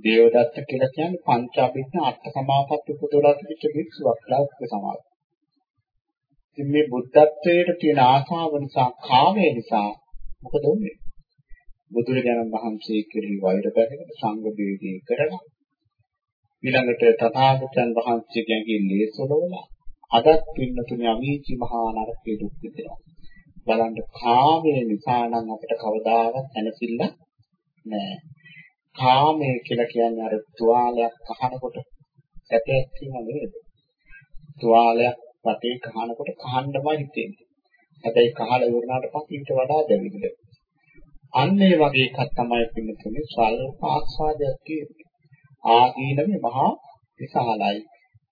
දේවදත්ත කියලා කියන්නේ පංච අභිඥා අට සමාපatti උපදවලා තිබිච්ච භික්ෂුවක් ලෞකික සමාජ. ඉතින් මේ බුද්ධත්වයට තියෙන ආශාව නිසා කාමයේ නිසා මොකද වෙන්නේ? බුදුරජාණන් වහන්සේ කෙරෙහි වෛර කරගෙන සංඝ බේදී කරලා ඊළඟට තථාගතයන් වහන්සේගෙන්ගේ ලේසලවලා අදත් පින්නතුනේ අමීචි මහා නරකයේ දුක් විඳිනවා. බලන්න කාමයේ නිසා නම් අපිට කවදාවත් දැනසිල්ල නෑ. කාමය කියලා කියන්නේ අර තුවාලයක් කහනකොට සැපයක් තියෙනව නේද? තුවාලයක් වටේ කහනකොට කහන්නමයි හිතෙන්නේ. හැබැයි කහලා ඉවරනාට පස්සේ ඊට වඩා දැවිද. අන්න ඒ වගේ එකක් තමයි පින්නතුනේ ස්වල්ප ආස්වාදයක් කියන්නේ. ආදීනමේ මහා විශාලයි.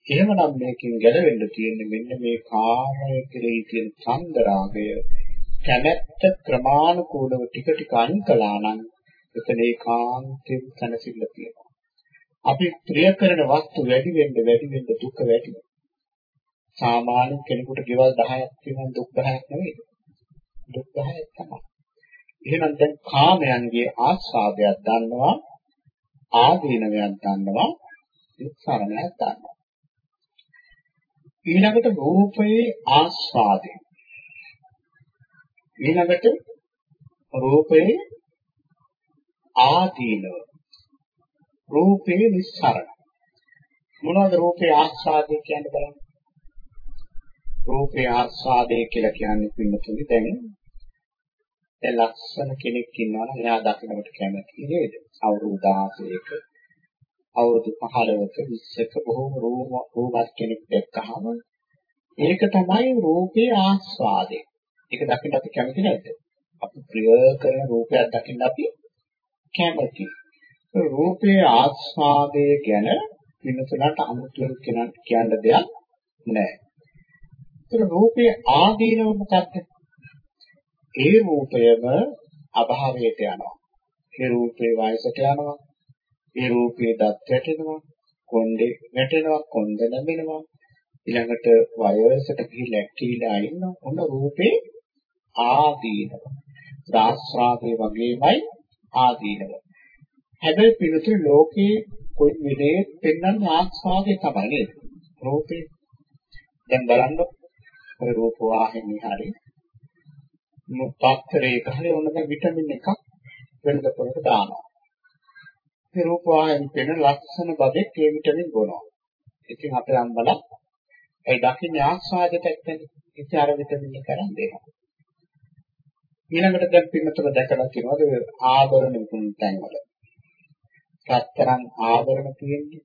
එහෙමනම් මේකෙන් ගැලවෙන්න තියෙන්නේ මෙන්න මේ කාමය කෙරෙහි තියෙන චන්දරාගය කැමැත්ත ක්‍රමානුකූලව ටික ටික අයින් කළා නම් එතන ඒකාන්තයෙන් සැනසෙල්ල තියෙනවා. අපි ප්‍රිය කරන වස්තු වැඩි වෙන්න වැඩි වෙන්න දුක වැඩි වෙනවා. සාමාන්‍ය කෙනෙකුට ගෙවල් 10ක් තියෙන දුක් 10ක් නෙවෙයි. දුක් 10ක් තමයි. එහෙනම් දැන් කාමයන්ගේ ආස්වාදයක් දන්නවා ආදීනවයක් දන්නවා විස්තරණයක් දන්නවා. ඊළඟට රූපයේ ආස්වාදය. ඊළඟට රූපයේ ආදීනව. රූපේ නිස්සරණ. මොනවද රූපේ ආස්වාදය කියන්නේ බලන්න. රූපේ ආස්වාදය කියලා කියන්නේ පින්නතුනි දැන් දැන් ලක්ෂණ කෙනෙක් ඉන්නවා නම් එයා දකින්නට කැමති නේද? අවුරුදු 16ක අවුරුදු 15ක 20ක බොහෝම රූපවත් කෙනෙක් දැක්කහම ඒක තමයි රූපේ ආස්වාදය. ඒක දකින්න අපි කැමති නැද්ද? අපි ප්‍රිය කරන රූපයක් දකින්න අපි කැමති. රූපේ ආස්වාදය ගැන වෙනසලට අමුතුවෙන් කියන්න දෙයක් නැහැ. ඒක රූපේ ආදීනව මොකක්ද? ඒ රූපයම අභාවයට යනවා. ඒ රූපේ වයසට යනවා. ඒ රූපේ දත් වැටෙනවා. කොණ්ඩේ වැටෙනවා. කොණ්ඩ නැමෙනවා. ඊළඟට වයසට ගිහිල්ලා ඇක්ටිලා ඉන්නවා. ඔන්න රූපේ ආදීනව. රාස්රාගේ වගේමයි ආදීනව. හැබැයි පිළිතුරු ලෝකේ කොයි විදිහේ පෙන්වන්න ආස්වාදේ තමයි නේද? රූපේ. දැන් බලන්න ඔය රූප වාහිනී හරි මුත්තරේ ගහලේ ඔන්න දැන් විටමින් එකක් වෙනද පොළට දානවා. ඒ රූප වාහිනී පෙන ලක්ෂණ බබෙක් ඒ විටමින් බොනවා. ඉතින් අපේ අම්බලා ඒ දකින්න ආස්වාදයට එක්කනේ ඉතින් අර විටමින් එක කරන් දෙනවා. ඊළඟට දැන් පින්නතක දැකලා තියෙනවද ආභරණ විකුණන තැන්වල. සතරන් ආභරණ තියෙන්නේ.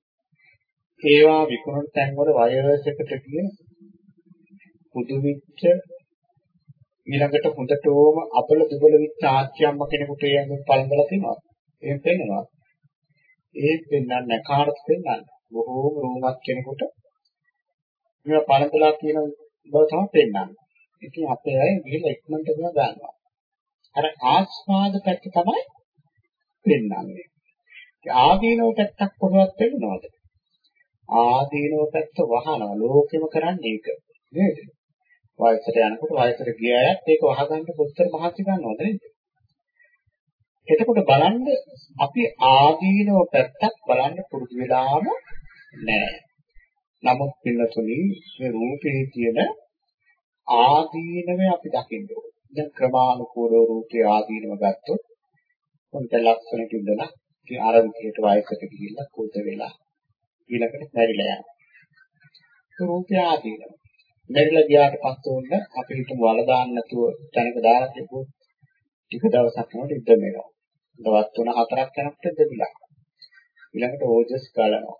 ඒවා විකුණන තැන්වල වයර්ස් එකට ගිය පුදු විච්ච ඊළඟට හොඳටම අපල දුබල විච්ච ආච්චියම්ම කෙනෙකුට යන්නේ පළඳලා තිනවා. එහෙම පෙන්නනවා. ඒ පෙන්නන්නේ නැකාරත් පෙන්නන්නේ. බොහෝම රෝමත් කෙනෙකුට මේවා පළඳලා කියන බව තමයි පෙන්නන්නේ. ඉතින් අපේ අය ගිහිල්ලා ඉක්මනට ගන්නවා. අර ආස්වාද පැත්ත තමයි පෙන්වන්නේ. ආදීනව පැත්තක් කොහොමද පෙන්නනවද? ආදීනව පැත්ත වහනවා. ලෝකෙම කරන්නේ ඒක. නේද? වයසට යනකොට වයසට ගිය අයත් ඒක වහගන්න කොච්චර මහන්සි ගන්නවද නේද? එතකොට බලන්න අපි ආදීනව පැත්තක් බලන්න පුරුදු වෙලාම නැහැ. නමුත් පින්නතුනි මේ රූපේ තියෙන ආදීනව අපි දකින්න ඕනේ. දැන් ක්‍රමානුකූලව රූපේ ආදීනව ගත්තොත් මොකද ලක්ෂණ කිව්දලා ඉතින් අර විදිහට වයසට ගිහිල්ලා කුත වෙලා ඊළඟට මැරිලා යනවා. ඒ රූපේ ආදීනව. මැරිලා ගියාට පස්සේ උන්න අපි හිතමු වල දාන්න නැතුව තැනක දාලා තිබුණොත් ටික දවසක් යනකොට ඉඳ වෙනවා. දවස් තුන හතරක් යනකොට ඉඳිලා. ඊළඟට ඕජස් ගලනවා.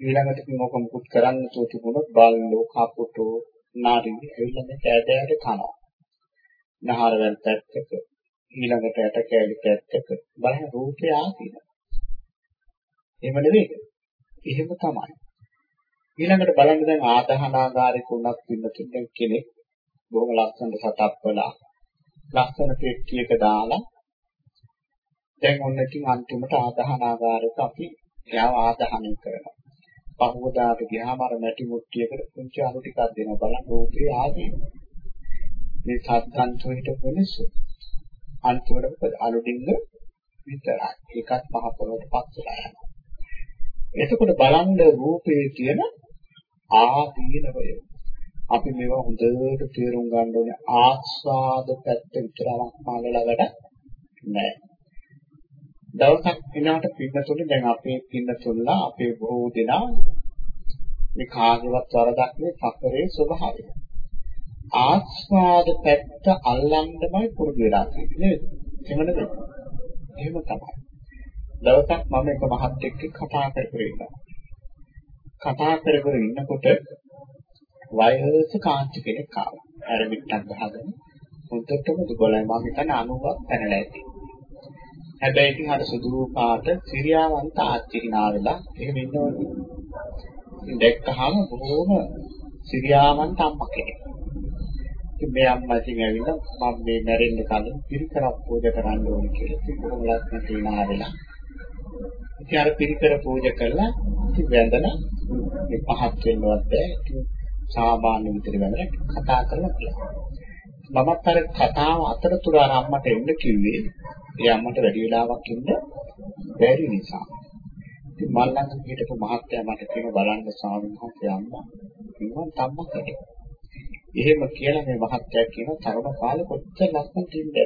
ඊළඟට මොක මුකුත් කරන්න නැතුව තිබුණොත් බල්ලෝ කපුටෝ නාරි ඇවිල්ලා මේ කෑදෑට කනවා. නහර වැල් පැත්තක ඊළඟට ඇට කෑලි පැත්තක බලන රූපය ආතින. එහෙම නෙවෙයිද? එහෙම තමයි. ඊළඟට බලන්න දැන් ආදහනාගාරික උනක් ඉන්න තුන් කෙනෙක් බොහොම ලස්සනට සතප්පලා ලස්සන පෙට්ටියක දාලා දැන් ඔන්න ඉතින් අන්තිමට ආදහනාගාරයට අපි එයාව ආදහනය කරනවා. පහවදාට ගියාම අර මැටි මුට්ටියකට පුංචි අණු ටිකක් දෙනවා බලන්න රූපේ ආදී. මේ සත්‍යන්තෝ හිටපු මිනිස්සු. අන්තිමට අණු ඩිංග විතරයි. ඒකත් මහ පොළොවට පත් වෙලා යනවා. එතකොට බලන්න රූපේ තියෙන ආදීනවය. අපි මේවා හොඳට තේරුම් ගන්න ඕනේ ආස්වාද පැත්ත විතරක් මානලා වැඩ නැහැ. දවසක් එනාට පින්නතුනේ දැන් අපේ පින්නතුල්ලා අපේ බොහෝ දෙනා මේ කාගේවත් වරදක් නෙවෙයි සතරේ ස්වභාවය. ආස්වාද පැත්ත අල්ලන්නමයි පුරුදු වෙලා තියෙන්නේ නේද? එහෙම නේද? එහෙම තමයි. දවසක් මම එක මහත් එක්ක කතා කර කර ඉන්නවා. කතා කර කර ඉන්නකොට වයස කාන්ති කෙනෙක් ආවා. ඇරමිට්ටක් ගහගෙන හොඳටම දුබලයි මම හිතන්නේ 90ක් පැනලා ඇති. හැබැයි ඉතින් අර සුදු පාට සිරියාවන්ත ආච්චි hina වෙලා එහෙම ඉන්නවනේ. ඉතින් දැක්කහම බොහොම සිරියාවන්ත අම්මා කෙනෙක්. ඉතින් මේ අම්මා ඉතින් ඇවිල්ලා මම මේ මැරෙන්න කලින් පිරිකරක් පූජා කරන්න ඕනේ කියලා ඉතින් බොහොම ලස්සනට hina වෙලා. ඉතින් අර පිරිකර පූජා කළා ඉතින් වැඳලා මේ පහත් වෙන්නවත් බෑ. ඉතින් සාමාන්‍ය විතර වැඳලා කතා කරලා කියලා. මමත් අර කතාව අතරතුර අර අම්මට එන්න කිව්වේ ඒ අම්මට වැඩි වෙලාවක් ඉන්න බැරි නිසා. ඉතින් මල් ළඟ හිටපු මහත්තයා මට කියන බලන්න ස්වාමීන් වහන්සේ අම්මා කිව්වා තම්මා කඩේ. එහෙම කියලා මේ මහත්තයා කියන තරුණ කාලේ කොච්චර ලස්සනට ඉන්නද?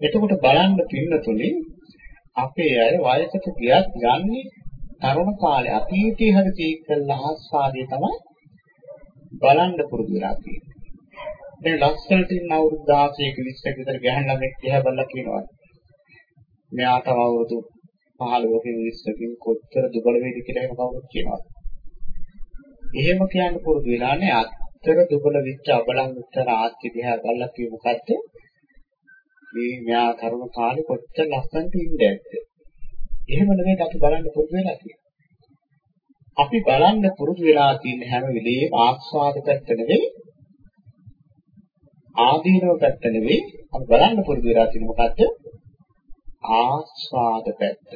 එතකොට බලන්න පින්නතුනේ අපේ අය වයසට ගියත් යන්නේ තරුණ කාලේ අතීතයේ හරි තීකල්ලා ආස්වාදයේ තමයි බලන්න පුරුදු වෙලා තියෙනවා. දැන් ලස්සනට ඉන්න අවුරුදු 16ක 20ක විතර ගැහන් ළමෙක් දිහා බලලා කියනවා. මෙයා තව අවුරුදු 15කින් 20කින් කොච්චර දුබල වේද කියලා එහෙම කවුරුත් කියනවා. එහෙම කියන්න පුරුදු වෙලා නැහැ. අතර දුබල වෙච්ච අබලන් උත්තර ආච්චි දිහා බලලා කිව්ව මොකද්ද? මේ මෙයා තරුණ කාලේ කොච්චර ලස්සනට ඉඳ ඇද්ද? එහෙම නෙමෙයි අපි බලන්න පුරුදු වෙලා තියෙන්නේ. අපි බලන්න පුරුදු වෙලා තියෙන හැම වෙලේම ආස්වාද පැත්ත නෙවෙයි ආදීනව පැත්ත නෙවෙයි අපි බලන්න පුරුදු වෙලා තියෙන මොකද්ද? ආස්වාද පැත්ත.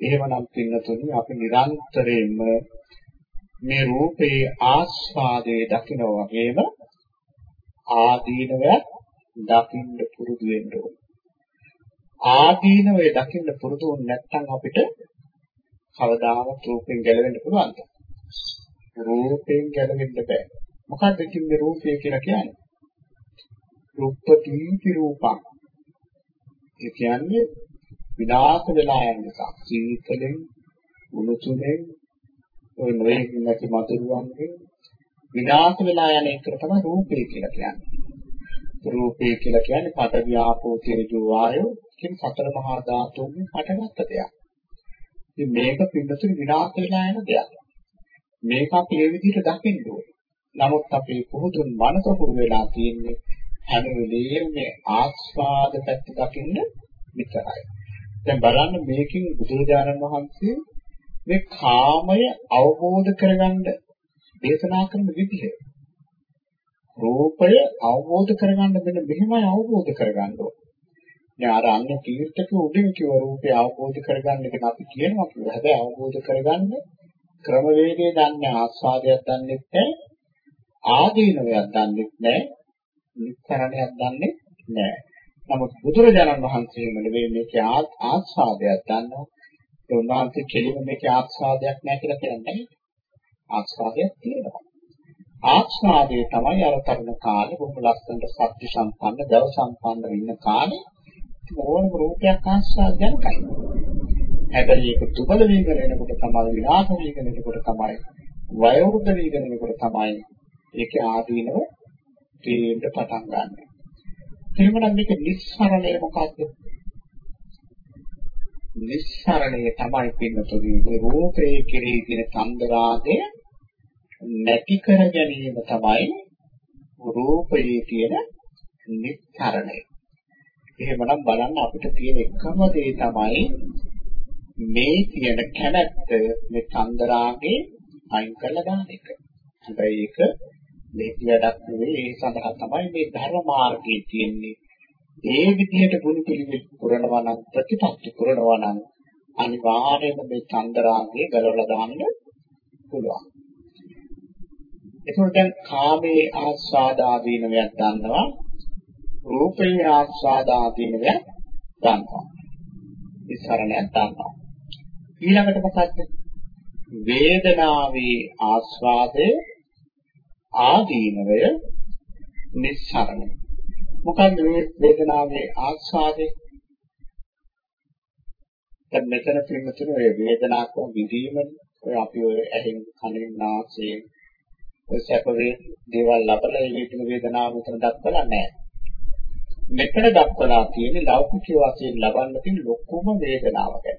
එහෙමනම් පින්නතුනි අපි නිරන්තරයෙන්ම මේ රූපේ ආස්වාදයේ දකිනවා වගේම ආදීනවය දකින්න පුරුදු වෙන්න ඕනේ. ආදීනවය දකින්න පුරුදු වුනේ නැත්නම් අපිට කවදාවත් රූපෙන් ගැලවෙන්න පුළුවන්ද? රූපෙන් ගැලවෙන්න බෑ. මොකද්ද කිව්වේ රූපය කියලා කියන්නේ? රූපපීති රූපං. ඒ කියන්නේ විනාශ වෙලා යන එක. සීතලෙන්, උණුසුමෙන්, ඔය නොයෙක් නැති මතුරුවන්ගෙන් විනාශ වෙලා යන එකට තමයි රූපය කියලා කියන්නේ. රූපය කියලා කියන්නේ පඨවි ආපෝ තේජෝ වායෝ කියන සතර මහා ධාතුන්ගෙන් හටගත්ත දෙයක්. ඉතින් මේක පින්නතුනි විනාශ වෙලා යන දෙයක්. මේක අපි ඒ විදිහට දකින්න ඕනේ. නමුත් අපේ පුහුදුන් මනස පුරු වෙලා තියෙන්නේ හැම වෙලේම මේ ආස්වාද පැත්ත දකින්න විතරයි. දැන් බලන්න මේකෙන් බුදුරජාණන් වහන්සේ මේ කාමය අවබෝධ කරගන්න දේශනා කරන විදිහ. රූපය අවබෝධ කරගන්න මෙන්න මෙහෙමයි අවබෝධ කරගන්න ඕනේ. දැන් අර අන්න තීර්ථක උඩින් කිව්ව රූපය අවබෝධ කරගන්න එක අපි කියනවා කියලා. හැබැයි අවබෝධ කරගන්න ක්‍රමවේදය දන්නේ ආස්වාදයක් දන්නේ නැහැ. ආදීනවයක් දන්නේ නැහැ. නිස්සරණයක් දන්නේ නැහැ. නමුත් බුදුරජාණන් වහන්සේම නෙවෙයි මේකේ ආස්වාදයක් දන්නවා. ඒ උන්වහන්සේ කෙලිම මේකේ ආස්වාදයක් නැහැ කියලා කියන්නේ ආස්වාදයක් තියෙනවා. ආස්වාදයේ තමයි අර තරුණ කාලේ බොහොම ලස්සනට සත්‍ය සම්පන්න, දව සම්පන්න ඉන්න කාලේ ඕනම රූපයක් ආස්වාද ජනකයි. හැබැයි ඒක දුබල වීගෙන එනකොට තමයි විනාශ වීගෙන එනකොට තමයි වයෝවෘද්ධ වීගෙන එනකොට තමයි ඒකේ ආදීනව තේරෙන්න පටන් ගන්න. එහෙමනම් මේක නිස්සරණය මොකද්ද? නිස්සරණය තමයි පින්නතුනේ මේ රූපේ කෙරෙහි තියෙන සම්දරාගය නැති කර ගැනීම තමයි රූපයේ තියෙන නිස්සරණය. එහෙමනම් බලන්න අපිට තියෙන එකම දේ තමයි මේ තියෙන කැමැත්ත මේ චන්දරාගේ අයින් කරලා දාන එක. හැබැයි ඒක ලේසි වැඩක් නෙවෙයි ඒ සඳහා තමයි මේ ධර්ම මාර්ගයේ තියෙන්නේ. ඒ විදිහට ගුණ පිළිවෙල පුරනවා නම් ප්‍රතිපත්ති පුරනවා නම් අනිවාර්යයෙන්ම මේ චන්දරාගේ ගලවලා දාන්න පුළුවන්. එතකොට දැන් කාමයේ ආස්වාද ආදීනවයක් ගන්නවා රූපේ ආස්වාද ආදීනවයක් ගන්නවා. ඉස්සරණයක් ගන්නවා. ඊළඟට මොකක්ද? වේදනාවේ ආස්වාදය ආදීනවය නිස්සරණය. මොකක්ද මේ වේදනාවේ ආස්වාදේ? දැන් මෙතන පින්නතුන ඔය වේදනාවක් විඳීම ඔය අපි ඔය ඇහෙන් කනෙන් නාසයෙන් ඔය සැප වේ දේවල් ලබලා ඒ විදින වේදනාව මෙතන දක්වලා නැහැ. මෙතන දක්වලා තියෙන්නේ ලෞකික වශයෙන් ලබන්න තියෙන ලොකුම වේදනාව ගැන.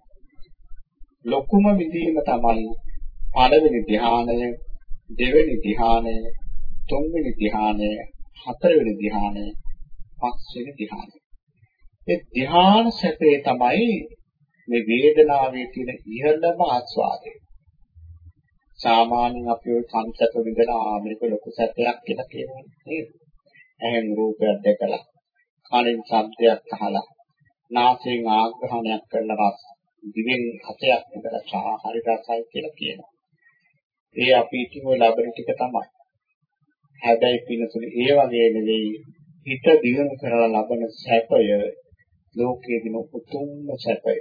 ලොකුම විඳීම තමයි පළවෙනි ධ්‍යානය, දෙවෙනි ධ්‍යානය, තුන්වෙනි ධ්‍යානය, හතරවෙනි ධ්‍යානය, පස්වෙනි ධ්‍යානය. ඒ ධ්‍යාන සැපේ තමයි මේ වේදනාවේ තියෙන ඉහළම ආස්වාදය. සාමාන්‍යයෙන් අපි ওই සංසත විඳලා මේක ලොකු සැපයක් කියලා කියනවා නේද? එහෙන් රූපයක් දැකලා, කනින් ශබ්දයක් අහලා, නාසයෙන් ආග්‍රහණයක් කරලා රස, දිවෙන් රසයක් විඳලා චා හරි රසයි කියලා කියනවා. ඒ අපි ඉතින් ඔය ලැබෙන ටික තමයි. හැබැයි පිනතුනේ ඒ වගේ නෙවෙයි හිත දියුණු කරලා ලබන සැපය ලෝකයේ දින උතුම්ම සැපය.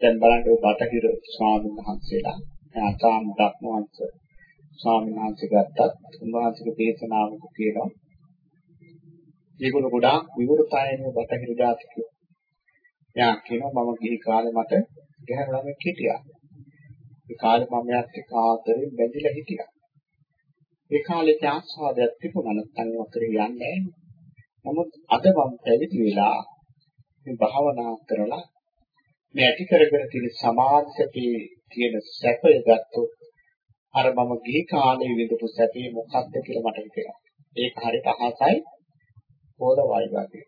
දැන් බලන්න ඔය බටහිර ස්වාමීන් වහන්සේලා ආචාම් ධර්මවංශ ස්වාමීන් වහන්සේ ගත්තත් උන්වහන්සේගේ දේශනාවක කියනවා මේගොල්ලෝ ගොඩාක් විවෘතයන බටහිර ජාතිකයෝ. යා කියනවා මම ගිහි කාලේ මට ගැහැණු ළමෙක් හිටියා. ඒ කාලේ මම එයාත් එක්ක ආදරෙන් බැඳිලා හිටියා. ඒ කාලේ ආස්වාදයක් තිබුණා නැත්නම් වකර යන්නේ නමුත් අද මම පැවිදි වෙලා මේ භාවනා කරලා මේ ඇති කරගෙන තියෙන සමාධිසතේ තියෙන සැපය ගත්තොත් අර මම ගිහි කාලේ විඳපු සැපේ මොකක්ද කියලා මට හිතෙනවා. ඒක හරියට අහසයි පොළ වයි වගේ.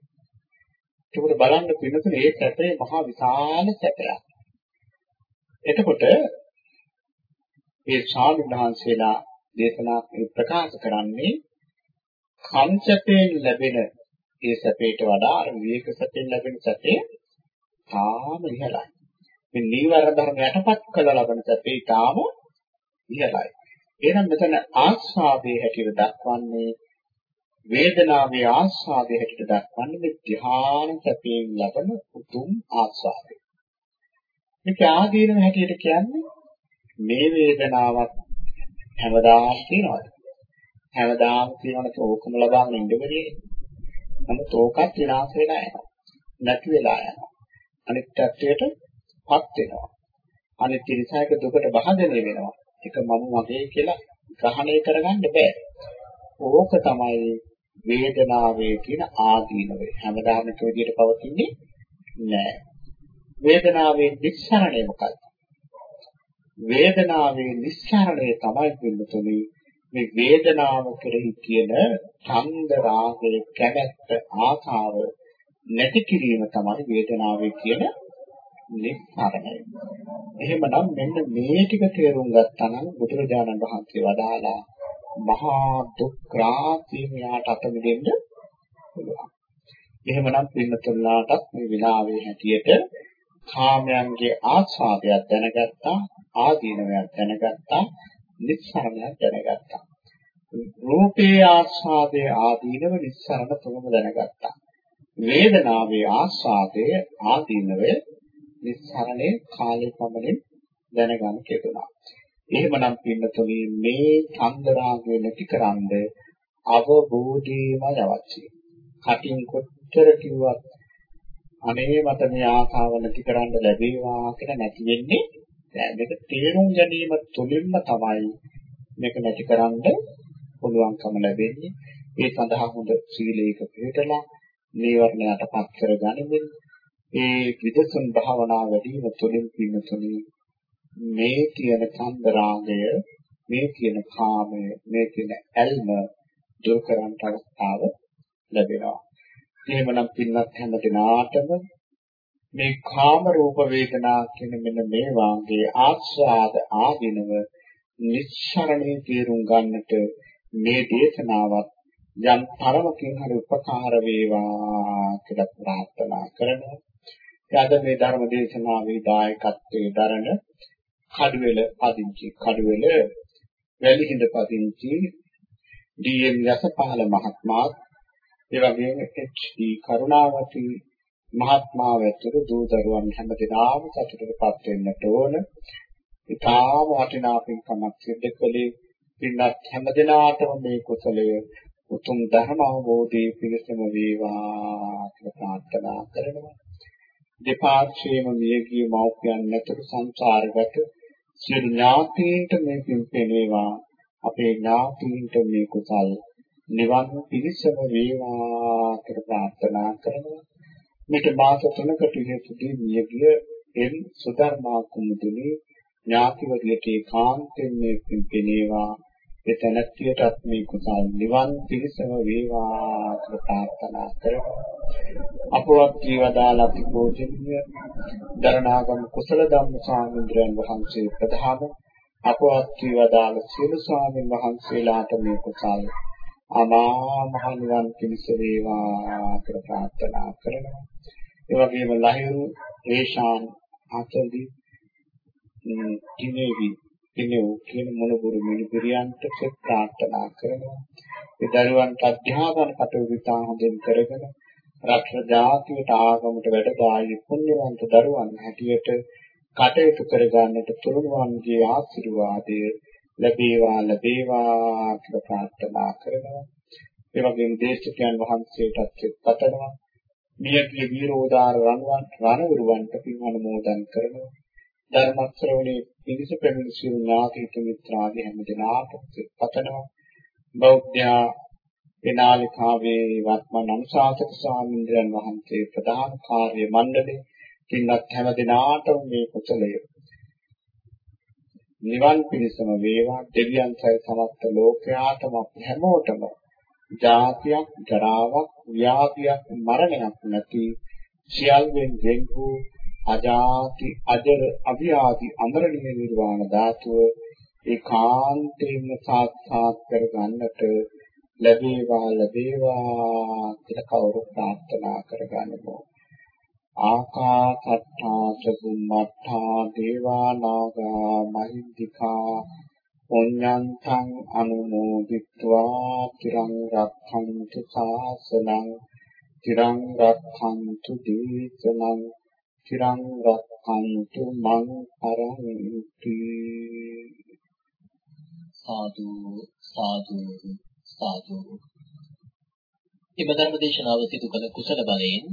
ඒකට බලන්න පින්නතුනේ මේ සැපේ මහා විශාල සැපයක්. එතකොට මේ ස්වාමීන් වහන්සේලා දේශනා ප්‍රකාශ කරන්නේ කංශයෙන් ලැබෙන ඒ සැපේට වඩා අර විවේක සැපෙන් ලැබෙන සැපේ තාම ඉහළයි. මේ නීවරණ ධර්ම යටපත් කළ ලබන සැපේ තාම ඉහළයි. එහෙනම් මෙතන ආස්වාදයේ හැටියට දක්වන්නේ වේදනාවේ ආස්වාදයේ හැටියට දක්වන්නේ මේ ධ්‍යාන සැපයෙන් ලබන උතුම් ආස්වාදය. මේක ආදීනම හැටියට කියන්නේ මේ වේදනාවක් හැමදාම තියෙනවද? හැමදාම තියෙනවනේ ඕකම ලබන්න ඉන්න බැරි. නමුත් ඕකත් විනාශ වෙලා යනවා. නැති වෙලා යනවා. අනිත් පැත්තටපත් වෙනවා. අනිත් ඉරිසයක දුකට බහදෙන වෙනවා. ඒක මම වගේ කියලා ග්‍රහණය කරගන්න බෑ. ඕක තමයි වේදනාවේ තියෙන ආදීනවය. හැමදාම එක විදිහට පවතින්නේ නෑ. වේදනාවේ නිස්සරණය මොකක්ද? වේදනාවේ නිස්සරණය තමයි පිළිතුනේ මේ වේදනාව කෙරෙහි තියෙන ඡන්ද රාගය කැමැත්ත ආකාර නැති කිරීම තමයි වේදනාවේ කියන නිස්සරණය. එහෙමනම් මෙන්න මේ ටික තේරුම් ගත්තා නම් බුදුරජාණන් වහන්සේ වදාලා මහා දුක් ක්‍රාන්තිය මෙයාට අත මිදෙන්න පුළුවන්. එහෙමනම් පින්නතුල්ලාටත් මේ විලාවේ හැටියට කාමයන්ගේ ආස්වාදයක් දැනගත්තා, ආදීනවයක් දැනගත්තා, නිස්සරණයක් දැනගත්තා. රූපේ ආස්වාදයේ ආදීනව නිස්සරණ තුනම දැනගත්තා. වේදනාවේ ආස්වාදය ආදීනවය නිස්සරණේ කාලේ පමණින් දැනගන්න කෙරුණා. එහෙමනම් පින්නතුනි මේ චන්දරාගය නැතිකරන්න අවබෝධයම අවශ්‍යයි. කටින් කොච්චර කිව්වත් අනේ මට මේ ආසාව නැතිකරන්න ලැබේවා කියලා නැති වෙන්නේ නෑ. මේක තේරුම් ගැනීම තුළින්ම තමයි මේක නැතිකරන්න පුළුවන්කම ලැබෙන්නේ. ඒ සඳහා හොඳ සීලයක පිළිපදලා නීවරණයට පත් කරගනිමින් ඒ විදසුන් භාවනා වැඩිම තුළින් පින්නතුනි මේ කියන ඡන්ද රාගය මේ කියන කාමය මේ කියන ඇල්ම දුරු කරන්න අවස්ථාව ලැබෙනවා. එහෙමනම් පින්වත් හැම දිනාටම මේ කාම රූප වේදනා කියන මෙන්න මේ වාගේ ආස්වාද ආදිනව නිස්සරණේ තේරුම් ගන්නට මේ දේශනාවත් යම් තරමකින් හරි උපකාර වේවා කියලා ප්‍රාර්ථනා කරනවා. අද මේ ධර්ම දේශනාවේ දායකත්වයේ දරන කඩුවෙල පදිංචි කඩුවෙල වැලිහිඳ පදිංචි ඩී.එම්. යසපාල මහත්මයා ඒ වගේම එච්.ඩී. කරුණාවති මහත්මයා වැතුරු දූ දරුවන් හැමදෙනාම සතුටටපත් වෙන්නට ඕන. ඊටාම වටිනා පින්කමක් සිදු කළේ පින්වත් හැමදෙනාටම මේ කුසලය උතුම් ධර්ම අවබෝධයේ පිණසම වේවා කියලා ප්‍රාර්ථනා කරනවා. දෙපාර්ශ්වයේම මියගිය මව්පියන් නැතුළු සංසාරගත සියලු ඥාතීන්ට මේ පින් පෙනේවා. අපේ ඥාතීන්ට මේ කුසල් නිවන් පිණසම වේවා කියලා ප්‍රාර්ථනා කරනවා. මේක මාස තුනකට ඉහතදී මියගිය එම් සුධර්මා කුමුදුනි ඥාතිවරියට ඒකාන්තයෙන් මේ පින් පෙනේවා. එතනත්තියටත් මේ කුසල් නිවන් පිණසම වේවා කියලා ප්‍රාර්ථනා කරමු. අපවත් ජීවදාලා පිපෝජනීය දරණාගම කුසල ධම්ම සාමින්ද්‍රයන් වහන්සේ ප්‍රධාන අපවත් ජීවදාල සියලු ස්වාමීන් වහන්සේලාට මේ කුසල් අමා මහ නිවන් පිණිස වේවා කියලා ප්‍රාර්ථනා කරනවා. ඒ වගේම ලහිරු ඒෂාන් ආචල්දී කිනේවි කිනේ කියන මොනබුරු මිනිපිරියන්ට ප්‍රාර්ථනා කරනවා. ඒ දරුවන්ට අධ්‍යාපන කටයුතු තා හොඳින් කරගෙන රක්ෂ ජාතියට ආගමට වැඩදායි පුණ්‍යවන්ත දරුවන් හැටියට කටයුතු කරගන්නට තුරුණුවන්ගේ ආශිර්වාදය ලැබේවා ලැබේවා කියලා ප්‍රාර්ථනා කරනවා. ඒ වගේම දේශකයන් වහන්සේටත් පතනවා. මියගිය වීරෝදාර රණවන් රණවිරුවන්ට පින් අනුමෝදන් කරනවා. ධර්ම ශ්‍රවණේ පිළිස පැමිණි සියලු ඥාති මිත්‍රාදී හැම දෙනාට පතනවා. බෞද්ධයා එනාලිකාවේ වත්මන් අනුශාසක ස්වාමීන් වහන්සේ ප්‍රධාන කාර්ය මණ්ඩලේ කින්නත් හැම දිනාටම මේ කුසලය නිවන් පිණසම වේවා දෙවියන් සය සමස්ත ලෝකයාටම අපි හැමෝටම ජාතියක් ජරාවක් ව්‍යාධියක් මරණයක් නැති සියල්ලෙන් වෙන් වූ අජාති අජර අභ්‍යාදි අමරණීය නිර්වාණ ධාතුව ඒකාන්තයෙන්ම සාක්ෂාත් කර ගන්නට ලැබේවා ලැබේවා කියලා කවුරු ප්‍රාර්ථනා කරගන්නමු ආකාසට්ඨා චුම්මට්ඨා දේවා නාග මහින්దికා පුඤ්ඤන්තං අනුමෝදිත්වා තිරං රක්ඛන්තු ශාසනං තිරං රක්ඛන්තු දීසනං තිරං රක්ඛන්තු මං පරන්ති සාදු සාදු සාදු. ඉම ධර්ම දේශනාව සිදු කළ කුසල බලයෙන්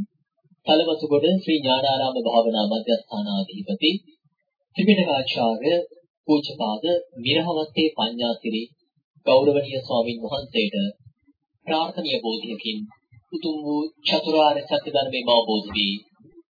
තලවතුගොඩ ශ්‍රී ඥානාරාම භාවනා මධ්‍යස්ථානාධිපති ත්‍රිපිටකාචාර්ය පූජ්‍යපාද මිරහවත්තේ පඤ්ඤාසිරි ගෞරවනීය ස්වාමින් වහන්සේට ප්‍රාර්ථනීය බෝධියකින් උතුම් වූ චතුරාර්ය සත්‍ය ධර්මයේ අවබෝධ වී